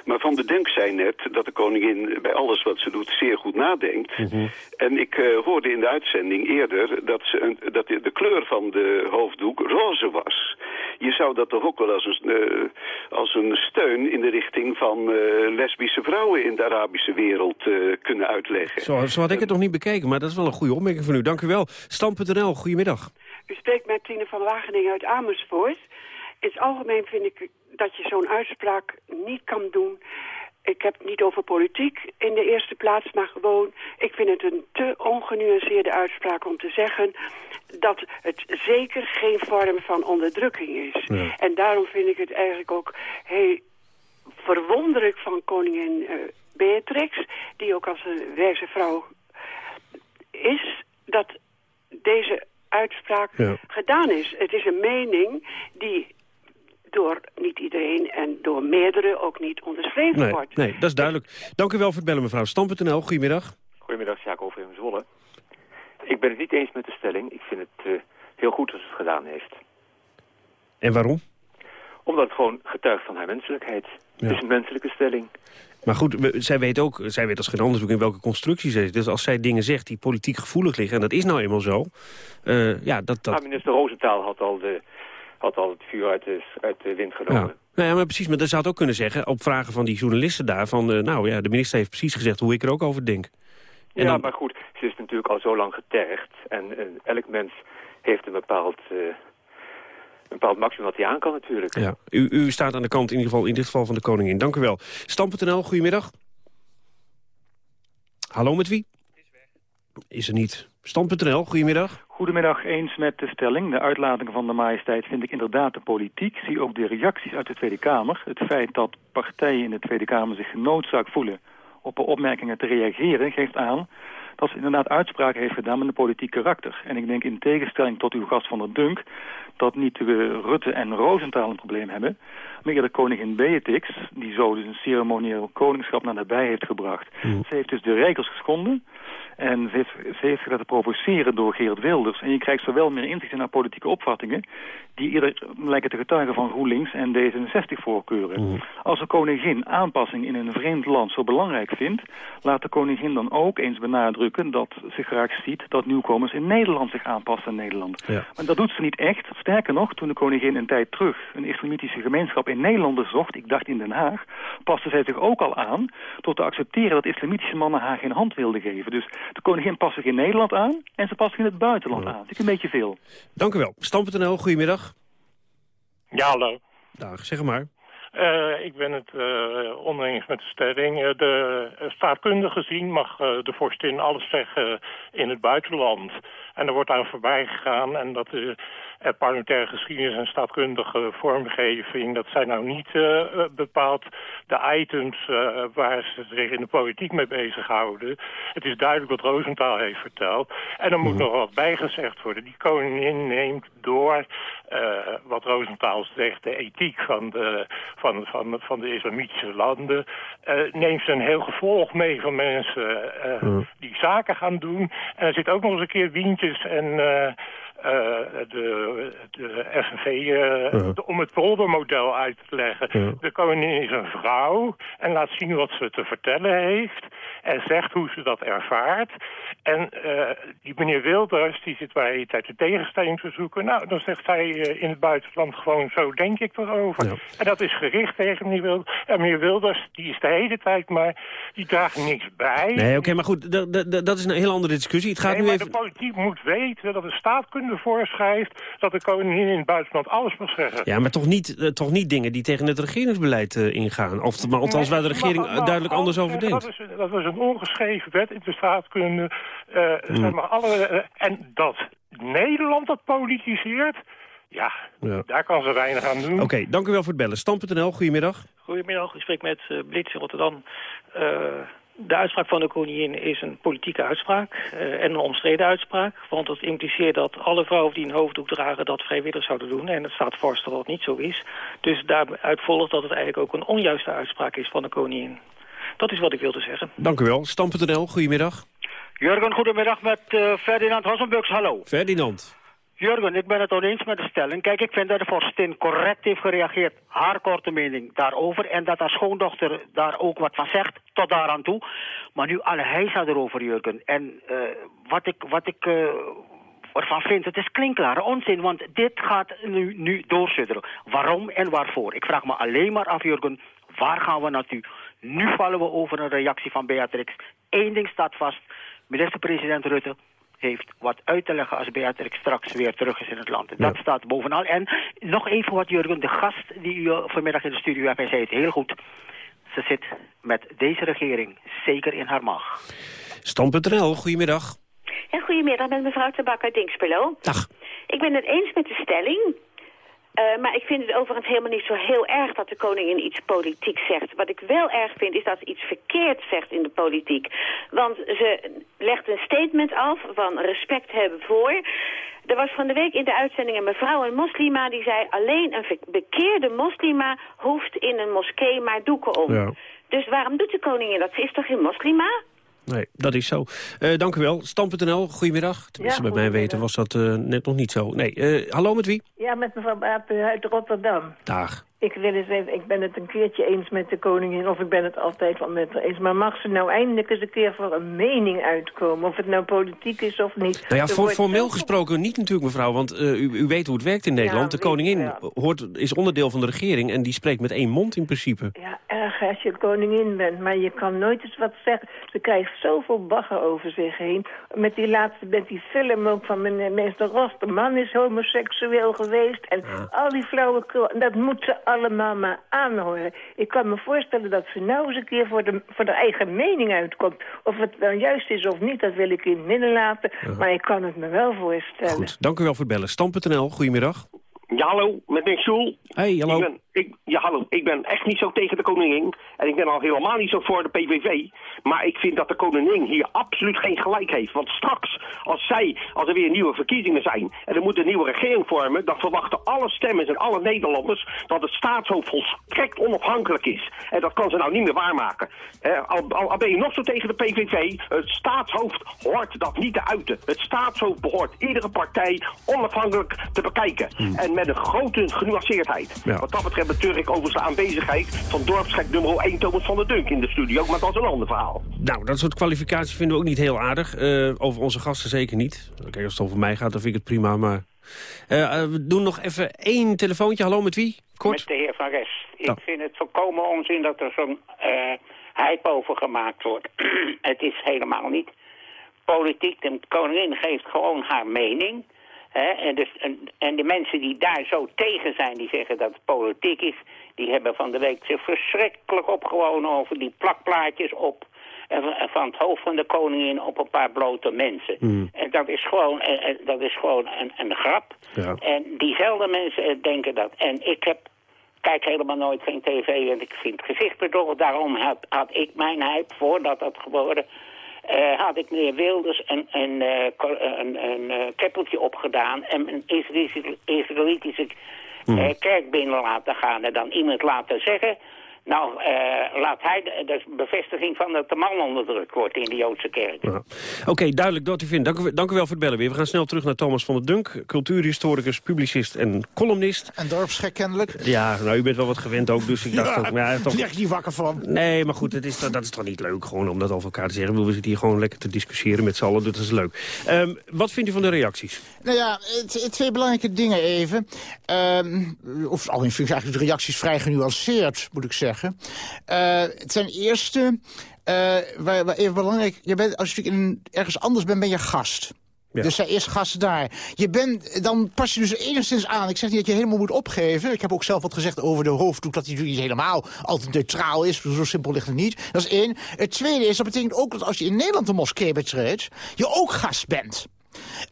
Maar van bedenk zij net dat de koningin bij alles wat ze doet zeer goed nadenkt. Mm -hmm. En ik hoorde in de uitzending eerder dat, ze een, dat de, de, kleur van de hoofddoek roze was. Je zou dat toch ook wel als een, als een steun in de richting van uh, lesbische vrouwen in de Arabische wereld uh, kunnen uitleggen. Zo, zo, had ik het nog niet bekeken, maar dat is wel een goede opmerking van u. Dank u wel. Stam.nl, goedemiddag. U spreekt met Tine van Wageningen uit Amersfoort. In het algemeen vind ik dat je zo'n uitspraak niet kan doen... Ik heb het niet over politiek in de eerste plaats, maar gewoon... ik vind het een te ongenuanceerde uitspraak om te zeggen... dat het zeker geen vorm van onderdrukking is. Ja. En daarom vind ik het eigenlijk ook heel verwonderlijk van koningin uh, Beatrix... die ook als een wijze vrouw is... dat deze uitspraak ja. gedaan is. Het is een mening die door niet iedereen en door meerdere ook niet onderschreven nee, wordt. Nee, dat is duidelijk. Dank u wel voor het bellen, mevrouw. Stam.nl, goedemiddag. Goedemiddag, Jacob over in Zwolle. Ik ben het niet eens met de stelling. Ik vind het uh, heel goed dat ze het gedaan heeft. En waarom? Omdat het gewoon getuigt van haar menselijkheid. Ja. Het is een menselijke stelling. Maar goed, we, zij weet ook, zij weet als geen ander in welke constructie ze zit. Dus als zij dingen zegt die politiek gevoelig liggen, en dat is nou eenmaal zo, uh, ja, dat... dat... Minister Roosentaal had al de had al het vuur uit de, uit de wind genomen. Ja. Nou ja, maar precies, maar dat zou het ook kunnen zeggen... op vragen van die journalisten daar... van, uh, nou ja, de minister heeft precies gezegd hoe ik er ook over denk. En ja, dan... maar goed, ze is natuurlijk al zo lang getergd... en uh, elk mens heeft een bepaald, een bepaald maximum wat hij aan kan natuurlijk. Ja, u, u staat aan de kant in ieder geval in dit geval van de koningin. Dank u wel. Stam.nl, goedemiddag. Hallo, met wie? Is er niet. Stand.nl, goedemiddag. Goedemiddag, eens met de stelling. De uitlatingen van de majesteit vind ik inderdaad de politiek. Zie ook de reacties uit de Tweede Kamer. Het feit dat partijen in de Tweede Kamer zich genoodzaakt voelen op de opmerkingen te reageren... geeft aan dat ze inderdaad uitspraken heeft gedaan met een politiek karakter. En ik denk in tegenstelling tot uw gast van der Dunk... dat niet we Rutte en Roosentaal een probleem hebben... maar eerder koningin Beatrix... die zo dus een ceremonieel koningschap naar nabij heeft gebracht. Mm. Ze heeft dus de regels geschonden... En ze heeft, ze heeft zich laten provoceren door Geert Wilders. En je krijgt zowel meer inzicht in haar politieke opvattingen... die eerder lijken te getuigen van GroenLinks en D66-voorkeuren. Mhm. Als de koningin aanpassing in een vreemd land zo belangrijk vindt... laat de koningin dan ook eens benadrukken dat ze graag ziet... dat nieuwkomers in Nederland zich aanpassen in Nederland. Ja. Maar dat doet ze niet echt. Sterker nog, toen de koningin een tijd terug een islamitische gemeenschap in Nederland bezocht, ik dacht in Den Haag, paste zij zich ook al aan tot te accepteren dat islamitische mannen haar geen hand wilden geven. Dus de koningin past zich in Nederland aan en ze past zich in het buitenland aan. Dat is een beetje veel. Dank u wel. Stam.nl, goedemiddag. Ja, hallo. Dag, zeg maar. Eh, ik ben het eh, oneens met de stelling. Eh, de uh, staatkundig gezien mag de vorstin alles zeggen in het buitenland. En er wordt aan voorbij gegaan. En dat de parlementaire geschiedenis en staatkundige vormgeving... dat zijn nou niet bepaald de items waar ze zich in de politiek mee bezighouden. Het is duidelijk wat Rosenthal heeft verteld. En er moet nog wat bijgezegd worden. Die koningin neemt door wat Rosenthal zegt... de ethiek van de van, van, van de islamitische landen... Uh, neemt ze een heel gevolg mee van mensen uh, die zaken gaan doen. En er zit ook nog eens een keer Wientjes en... Uh, de, de FNV uh, de, om het poldermodel uit te leggen. Ja. De koningin is een vrouw en laat zien wat ze te vertellen heeft. En zegt hoe ze dat ervaart. En uh, die meneer Wilders, die zit bij tijd de tegenstelling te zoeken. Nou, dan zegt zij uh, in het buitenland gewoon zo denk ik erover. Ja. En dat is gericht tegen meneer Wilders. En meneer Wilders, die is de hele tijd maar, die draagt niks bij. Nee, oké, maar goed, dat is een heel andere discussie. Het gaat nee, nu maar even... de politiek moet weten dat de staatkunde voorschrijft... dat de koningin in het buitenland alles mag zeggen. Ja, maar toch niet, uh, toch niet dingen die tegen het regeringsbeleid uh, ingaan. Of, maar althans waar de regering maar, maar, duidelijk anders over denkt. Dat is, dat is een ongeschreven wet in de staatkunde. Uh, mm. zeg maar alle, en dat Nederland dat politiseert... Ja, ja, daar kan ze weinig aan doen. Oké, okay, dank u wel voor het bellen. Stam.nl, goedemiddag. Goedemiddag, ik spreek met uh, Blitz in Rotterdam. Uh, de uitspraak van de koningin is een politieke uitspraak uh, en een omstreden uitspraak. Want dat impliceert dat alle vrouwen die een hoofddoek dragen dat vrijwillig zouden doen. En het staat vast dat dat niet zo is. Dus daaruit volgt dat het eigenlijk ook een onjuiste uitspraak is van de koningin. Dat is wat ik wilde zeggen. Dank u wel. Stam.nl, goedemiddag. Jurgen, goedemiddag met uh, Ferdinand Hossenbuks, hallo. Ferdinand. Jurgen, ik ben het oneens met de stelling. Kijk, ik vind dat de vorstin correct heeft gereageerd. Haar korte mening daarover. En dat haar schoondochter daar ook wat van zegt, tot daaraan toe. Maar nu alle heisa erover, Jurgen. En uh, wat ik... Wat ik uh, ervan vind, het is klinkklare onzin, want dit gaat nu, nu doorsudderen. Waarom en waarvoor? Ik vraag me alleen maar af, Jurgen, waar gaan we naartoe? Nu vallen we over een reactie van Beatrix. Eén ding staat vast, minister-president Rutte heeft wat uit te leggen als Beatrix straks weer terug is in het land. Dat ja. staat bovenal. En nog even wat, Jurgen, de gast die u vanmiddag in de studio hebt, hij zei het heel goed. Ze zit met deze regering zeker in haar maag. Stam.nl, goedemiddag. Ja, goedemiddag, met mevrouw Tabak uit Dinkspelo. Dag. Ik ben het eens met de stelling. Uh, maar ik vind het overigens helemaal niet zo heel erg dat de koningin iets politiek zegt. Wat ik wel erg vind is dat ze iets verkeerd zegt in de politiek. Want ze legt een statement af van respect hebben voor... Er was van de week in de uitzending een mevrouw, een moslima, die zei... alleen een bekeerde moslima hoeft in een moskee maar doeken om. Ja. Dus waarom doet de koningin dat? Ze is toch geen moslima? Nee, dat is zo. Uh, dank u wel. Stam.nl, goedemiddag. Tenminste, ja, bij mij weten was dat uh, net nog niet zo. Nee, uh, hallo met wie? Ja, met mevrouw Bapen uit Rotterdam. Dag. Ik wil eens even, ik ben het een keertje eens met de koningin, of ik ben het altijd wel met haar eens. Maar mag ze nou eindelijk eens een keer voor een mening uitkomen? Of het nou politiek is of niet? Nou ja, voor, formeel gesproken niet natuurlijk, mevrouw. Want uh, u, u, weet hoe het werkt in Nederland. Ja, de koningin hoort, is onderdeel van de regering en die spreekt met één mond in principe. Ja, erg als je koningin bent. Maar je kan nooit eens wat zeggen. Ze krijgt zoveel bagger over zich heen. Met die laatste, met die film ook van meester Rost. De man is homoseksueel geweest. En ja. al die flauwekul. Dat moet ze allemaal maar aanhoren. Ik kan me voorstellen dat ze nou eens een keer voor de, voor de eigen mening uitkomt. Of het dan juist is of niet, dat wil ik in het midden laten. Maar ik kan het me wel voorstellen. Goed, dank u wel voor het bellen. Stam.nl, goedemiddag. Ja, hallo, met Nick Sjoel. Hey, hallo. Ik ben, ik, ja, hallo. Ik ben echt niet zo tegen de koningin. En ik ben al helemaal niet zo voor de PVV. Maar ik vind dat de koningin hier absoluut geen gelijk heeft. Want straks, als zij, als er weer nieuwe verkiezingen zijn... en er moet een nieuwe regering vormen... dan verwachten alle stemmers en alle Nederlanders... dat het staatshoofd volstrekt onafhankelijk is. En dat kan ze nou niet meer waarmaken. al, al, al ben je nog zo tegen de PVV... het staatshoofd hoort dat niet te uiten. Het staatshoofd behoort iedere partij onafhankelijk te bekijken. Hmm. En met een grote genuanceerdheid. Wat dat betreft betreur ik overigens de aanwezigheid... van dorpsgek nummer 1 Thomas van der Dunk in de studio. Maar dat is een ander verhaal. Nou, dat soort kwalificaties vinden we ook niet heel aardig. Uh, over onze gasten zeker niet. Kijk, als het over mij gaat, dan vind ik het prima. Maar uh, we doen nog even één telefoontje. Hallo, met wie? Kort. Met de heer Van Rest. Ik vind het volkomen onzin dat er zo'n uh, hype over gemaakt wordt. (clears throat) het is helemaal niet politiek. De koningin geeft gewoon haar mening. En, dus, en, en de mensen die daar zo tegen zijn, die zeggen dat het politiek is... die hebben van de week zich verschrikkelijk opgewonnen over die plakplaatjes op van het hoofd van de koningin op een paar blote mensen. Hmm. En dat is gewoon, eh, eh, dat is gewoon een, een grap. Ja. En diezelfde mensen eh, denken dat. En ik heb, kijk helemaal nooit geen tv en ik vind gezicht bedorven. Daarom had, had ik mijn hype, voordat dat geworden... Uh, had ik meneer Wilders een, een, een, een keppeltje opgedaan... en een Israëlitische hmm. kerk binnen laten gaan... en dan iemand laten zeggen nou, uh, laat hij de, de, bevestiging van dat de man onderdrukt wordt in de Joodse kerk. Ja. Oké, duidelijk dat u vindt. Dank u, dank u wel voor het bellen weer. We gaan snel terug naar Thomas van der Dunk, cultuurhistoricus, publicist en columnist. En dorpsgek kennelijk. Ja, nou, u bent wel wat gewend ook, dus ik dacht... Ja, ook, ja, toch... leg niet wakker van. Nee, maar goed, het is, dat is toch niet leuk gewoon om dat over elkaar te zeggen. We zitten hier gewoon lekker te discussiëren met z'n allen, dus dat is leuk. Um, wat vindt u van de reacties? Nou ja, twee belangrijke dingen even. Um, of alweer vind ik eigenlijk de reacties vrij genuanceerd, moet ik zeggen. Uh, ten eerste, uh, waar, waar even belangrijk, je bent, als je in, ergens anders bent, ben je gast. Dus zij is gast daar. Je bent, dan pas je dus enigszins aan. Ik zeg niet dat je helemaal moet opgeven. Ik heb ook zelf wat gezegd over de hoofddoek... dat hij niet helemaal altijd neutraal is. Zo simpel ligt het niet. Dat is één. Het tweede is, dat betekent ook dat als je in Nederland de moskee betreedt... je ook gast bent.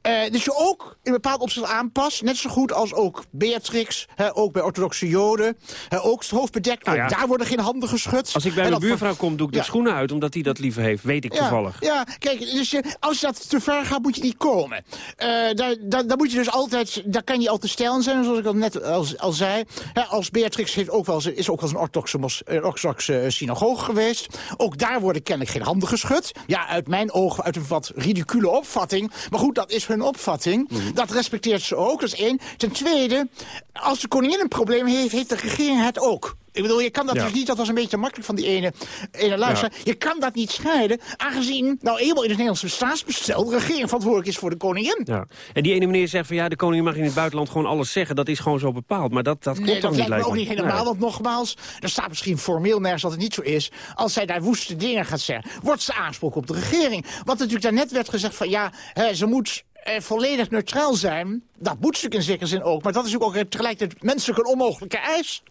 Uh, dus je ook in bepaald opzicht aanpast. Net zo goed als ook Beatrix, hè, ook bij orthodoxe joden. Hè, ook het hoofd bedekt, nou, ja. daar worden geen handen geschud. Als ik bij mijn buurvrouw kom, doe ik de schoenen uit... omdat hij dat liever heeft, weet ik toevallig. Ja, kijk, dus je, als je dat te ver gaat, moet je niet komen. Uh, daar, daar, daar, moet je dus altijd, daar kan je altijd stellen zijn, zoals ik al net al, al zei. Hè, als Beatrix heeft ook wel, is ook wel een orthodoxe, orthodoxe synagoge geweest. Ook daar worden kennelijk geen handen geschud. Ja, uit mijn ogen, uit een wat ridicule opvatting. Maar goed, dat is hun opvatting. Mhm. Dat respecteert ze ook, dat is één. Ten tweede, als de koningin een probleem heeft, heeft de regering het ook. Ik bedoel, je kan dat dus niet, dat was een beetje makkelijk van die ene, ene luister. Je kan dat niet scheiden, aangezien nou eenmaal in het Nederlandse staatsbestel de regering verantwoordelijk is voor de koningin. Ja. En die ene meneer zegt van ja, de koningin mag in het buitenland gewoon alles zeggen. Dat is gewoon zo bepaald, maar dat, dat klopt nee, dat niet. lijkt me ook niet helemaal, want nogmaals, er staat misschien formeel nergens dat het niet zo is. Als zij daar woeste dingen gaat zeggen, wordt ze aansproken op de regering. Wat natuurlijk daarnet werd gezegd van ja, hè, ze moet eh, volledig neutraal zijn, dat moet ze in zekere zin ook. Maar dat is ook tegelijkertijd menselijk een onmogelijke eis.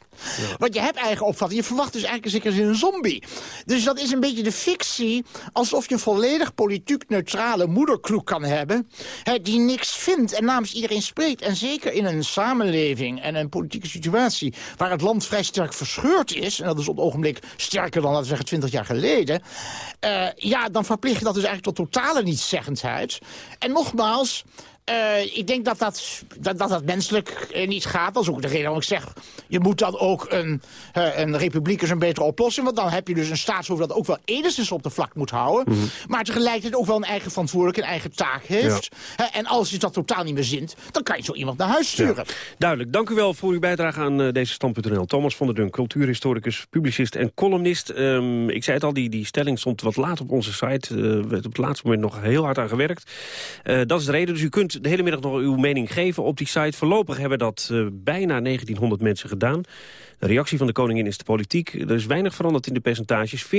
Want je hebt eigen opvatting. Je verwacht dus eigenlijk zeker zin een zombie. Dus dat is een beetje de fictie... alsof je een volledig politiek neutrale moederkloek kan hebben... Hè, die niks vindt en namens iedereen spreekt. En zeker in een samenleving en een politieke situatie... waar het land vrij sterk verscheurd is... en dat is op het ogenblik sterker dan, laten we zeggen, twintig jaar geleden... Uh, ja, dan verplicht je dat dus eigenlijk tot totale nietzeggendheid. En nogmaals... Uh, ik denk dat dat, dat, dat, dat menselijk uh, niet gaat. Dat is ook de reden waarom ik zeg... je moet dan ook een, uh, een republiek is een betere oplossing. Want dan heb je dus een staatshoofd dat ook wel enigszins op de vlak moet houden. Mm -hmm. Maar tegelijkertijd ook wel een eigen verantwoordelijke... een eigen taak heeft. Ja. en als je dat totaal niet meer zint... dan kan je zo iemand naar huis sturen. Ja. Duidelijk. Dank u wel voor uw bijdrage aan deze stand.nl. Thomas van der Dunk, cultuurhistoricus, publicist en columnist. Um, ik zei het al, die, die stelling stond wat laat op onze site. Er werd op het laatste moment nog heel hard aan gewerkt. dat is de reden. Dus u kunt de hele middag nog uw mening geven op die site. Voorlopig hebben dat uh, bijna 1900 mensen gedaan. De reactie van de koningin is de politiek. Er is weinig veranderd in de percentages. 40%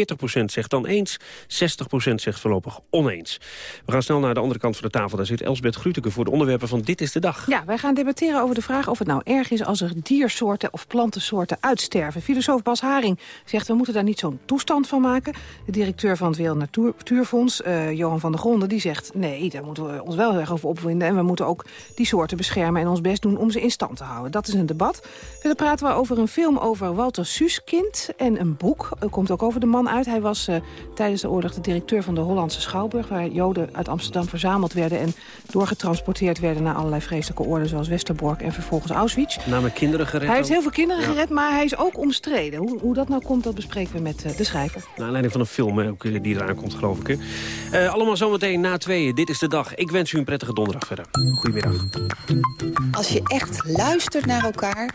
zegt dan eens, 60% zegt voorlopig oneens. We gaan snel naar de andere kant van de tafel. Daar zit Elsbeth Gruteke voor de onderwerpen van Dit is de Dag. Ja, wij gaan debatteren over de vraag of het nou erg is... als er diersoorten of plantensoorten uitsterven. Filosoof Bas Haring zegt we moeten daar niet zo'n toestand van maken. De directeur van het Wereld Natuurfonds, uh, Johan van der Gronden, die zegt... nee, daar moeten we ons wel erg over opwinden. En we moeten ook die soorten beschermen en ons best doen om ze in stand te houden. Dat is een debat. Verder praten we over een film over Walter Suskind en een boek. Er komt ook over de man uit. Hij was uh, tijdens de oorlog de directeur van de Hollandse Schouwburg... waar Joden uit Amsterdam verzameld werden... en doorgetransporteerd werden naar allerlei vreselijke orden... zoals Westerbork en vervolgens Auschwitz. Namelijk kinderen gered. Hij heeft heel veel kinderen gered, maar hij is ook omstreden. Hoe, hoe dat nou komt, dat bespreken we met uh, de schrijver. Naar aanleiding van een film ook, die eraan komt, geloof ik. Uh, allemaal zometeen na tweeën. Dit is de dag. Ik wens u een prettige donderdag verder. Goedemiddag. Als je echt luistert naar elkaar,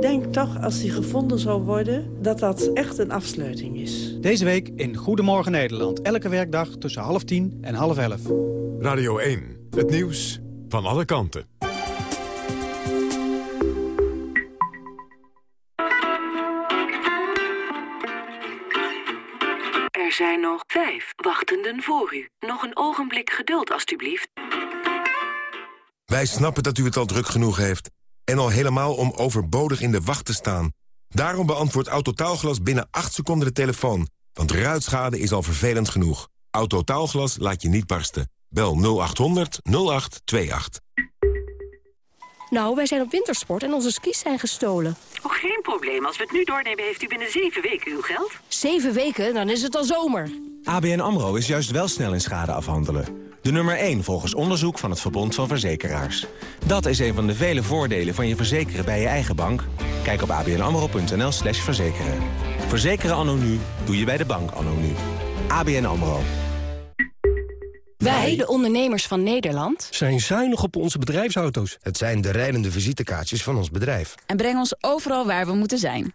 Denk toch, als die gevonden zou worden, dat dat echt een afsluiting is. Deze week in Goedemorgen Nederland. Elke werkdag tussen half tien en half elf. Radio 1. Het nieuws van alle kanten. Er zijn nog vijf wachtenden voor u. Nog een ogenblik geduld, alstublieft. Wij snappen dat u het al druk genoeg heeft. En al helemaal om overbodig in de wacht te staan. Daarom beantwoordt Autotaalglas binnen 8 seconden de telefoon. Want ruitschade is al vervelend genoeg. Autotaalglas laat je niet barsten. Bel 0800 0828. Nou, wij zijn op wintersport en onze skis zijn gestolen. Oh, geen probleem. Als we het nu doornemen, heeft u binnen zeven weken uw geld. Zeven weken? Dan is het al zomer. ABN AMRO is juist wel snel in schade afhandelen. De nummer 1 volgens onderzoek van het Verbond van Verzekeraars. Dat is een van de vele voordelen van je verzekeren bij je eigen bank. Kijk op abnamro.nl slash verzekeren. Verzekeren anno nu doe je bij de bank anno nu. ABN AMRO. Wij, de ondernemers van Nederland, zijn zuinig op onze bedrijfsauto's. Het zijn de rijdende visitekaartjes van ons bedrijf. En brengen ons overal waar we moeten zijn.